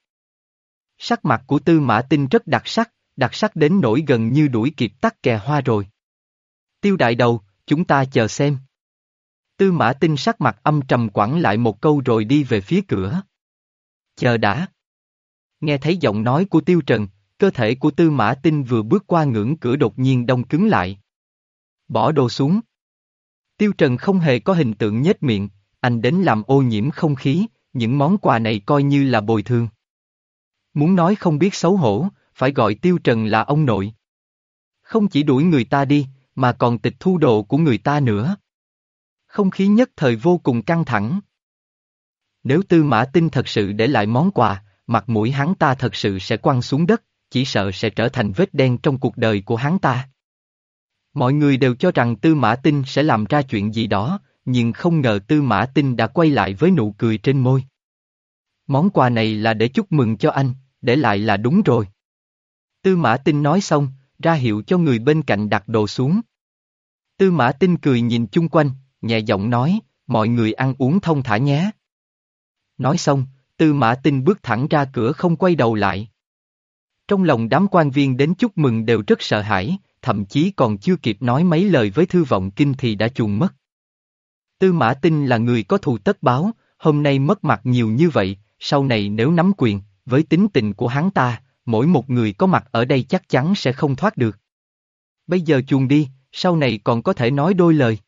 Sắc mặt của Tư Mã Tinh rất đặc sắc, đặc sắc đến nỗi gần như đuổi kịp tắc kè hoa rồi. Tiêu đại đầu, chúng ta chờ xem. Tư mã tinh sắc mặt âm trầm quẳng lại một câu rồi đi về phía cửa. Chờ đã. Nghe thấy giọng nói của Tiêu Trần, cơ thể của Tư Mã Tinh vừa bước qua ngưỡng cửa đột nhiên đông cứng lại. Bỏ đồ xuống. Tiêu Trần không hề có hình tượng nhếch miệng, anh đến làm ô nhiễm không khí, những món quà này coi như là bồi thường. Muốn nói không biết xấu hổ, phải gọi Tiêu Trần là ông nội. Không chỉ đuổi người ta đi, mà còn tịch thu đồ của người ta nữa. Không khí nhất thời vô cùng căng thẳng. Nếu Tư Mã Tinh thật sự để lại món quà, mặt mũi hắn ta thật sự sẽ quăng xuống đất, chỉ sợ sẽ trở thành vết đen trong cuộc đời của hắn ta. Mọi người đều cho rằng Tư Mã Tinh sẽ làm ra chuyện gì đó, nhưng không ngờ Tư Mã Tinh đã quay lại với nụ cười trên môi. Món quà này là để chúc mừng cho anh, để lại là đúng rồi. Tư Mã Tinh nói xong, ra hiệu cho người bên cạnh đặt đồ xuống. Tư Mã Tinh cười nhìn chung quanh, nhẹ giọng nói, mọi người ăn uống thông thả nhé. Nói xong, Tư Mã Tinh bước thẳng ra cửa không quay đầu lại. Trong lòng đám quan viên đến chúc mừng đều rất sợ hãi, thậm chí còn chưa kịp nói mấy lời với thư vọng kinh thì đã chuồn mất. Tư Mã Tinh là người có thù tất báo, hôm nay mất mặt nhiều như vậy, sau này nếu nắm quyền, với tính tình của hắn ta, mỗi một người có mặt ở đây chắc chắn sẽ không thoát được. Bây giờ chuồn đi, sau này còn có thể nói đôi lời.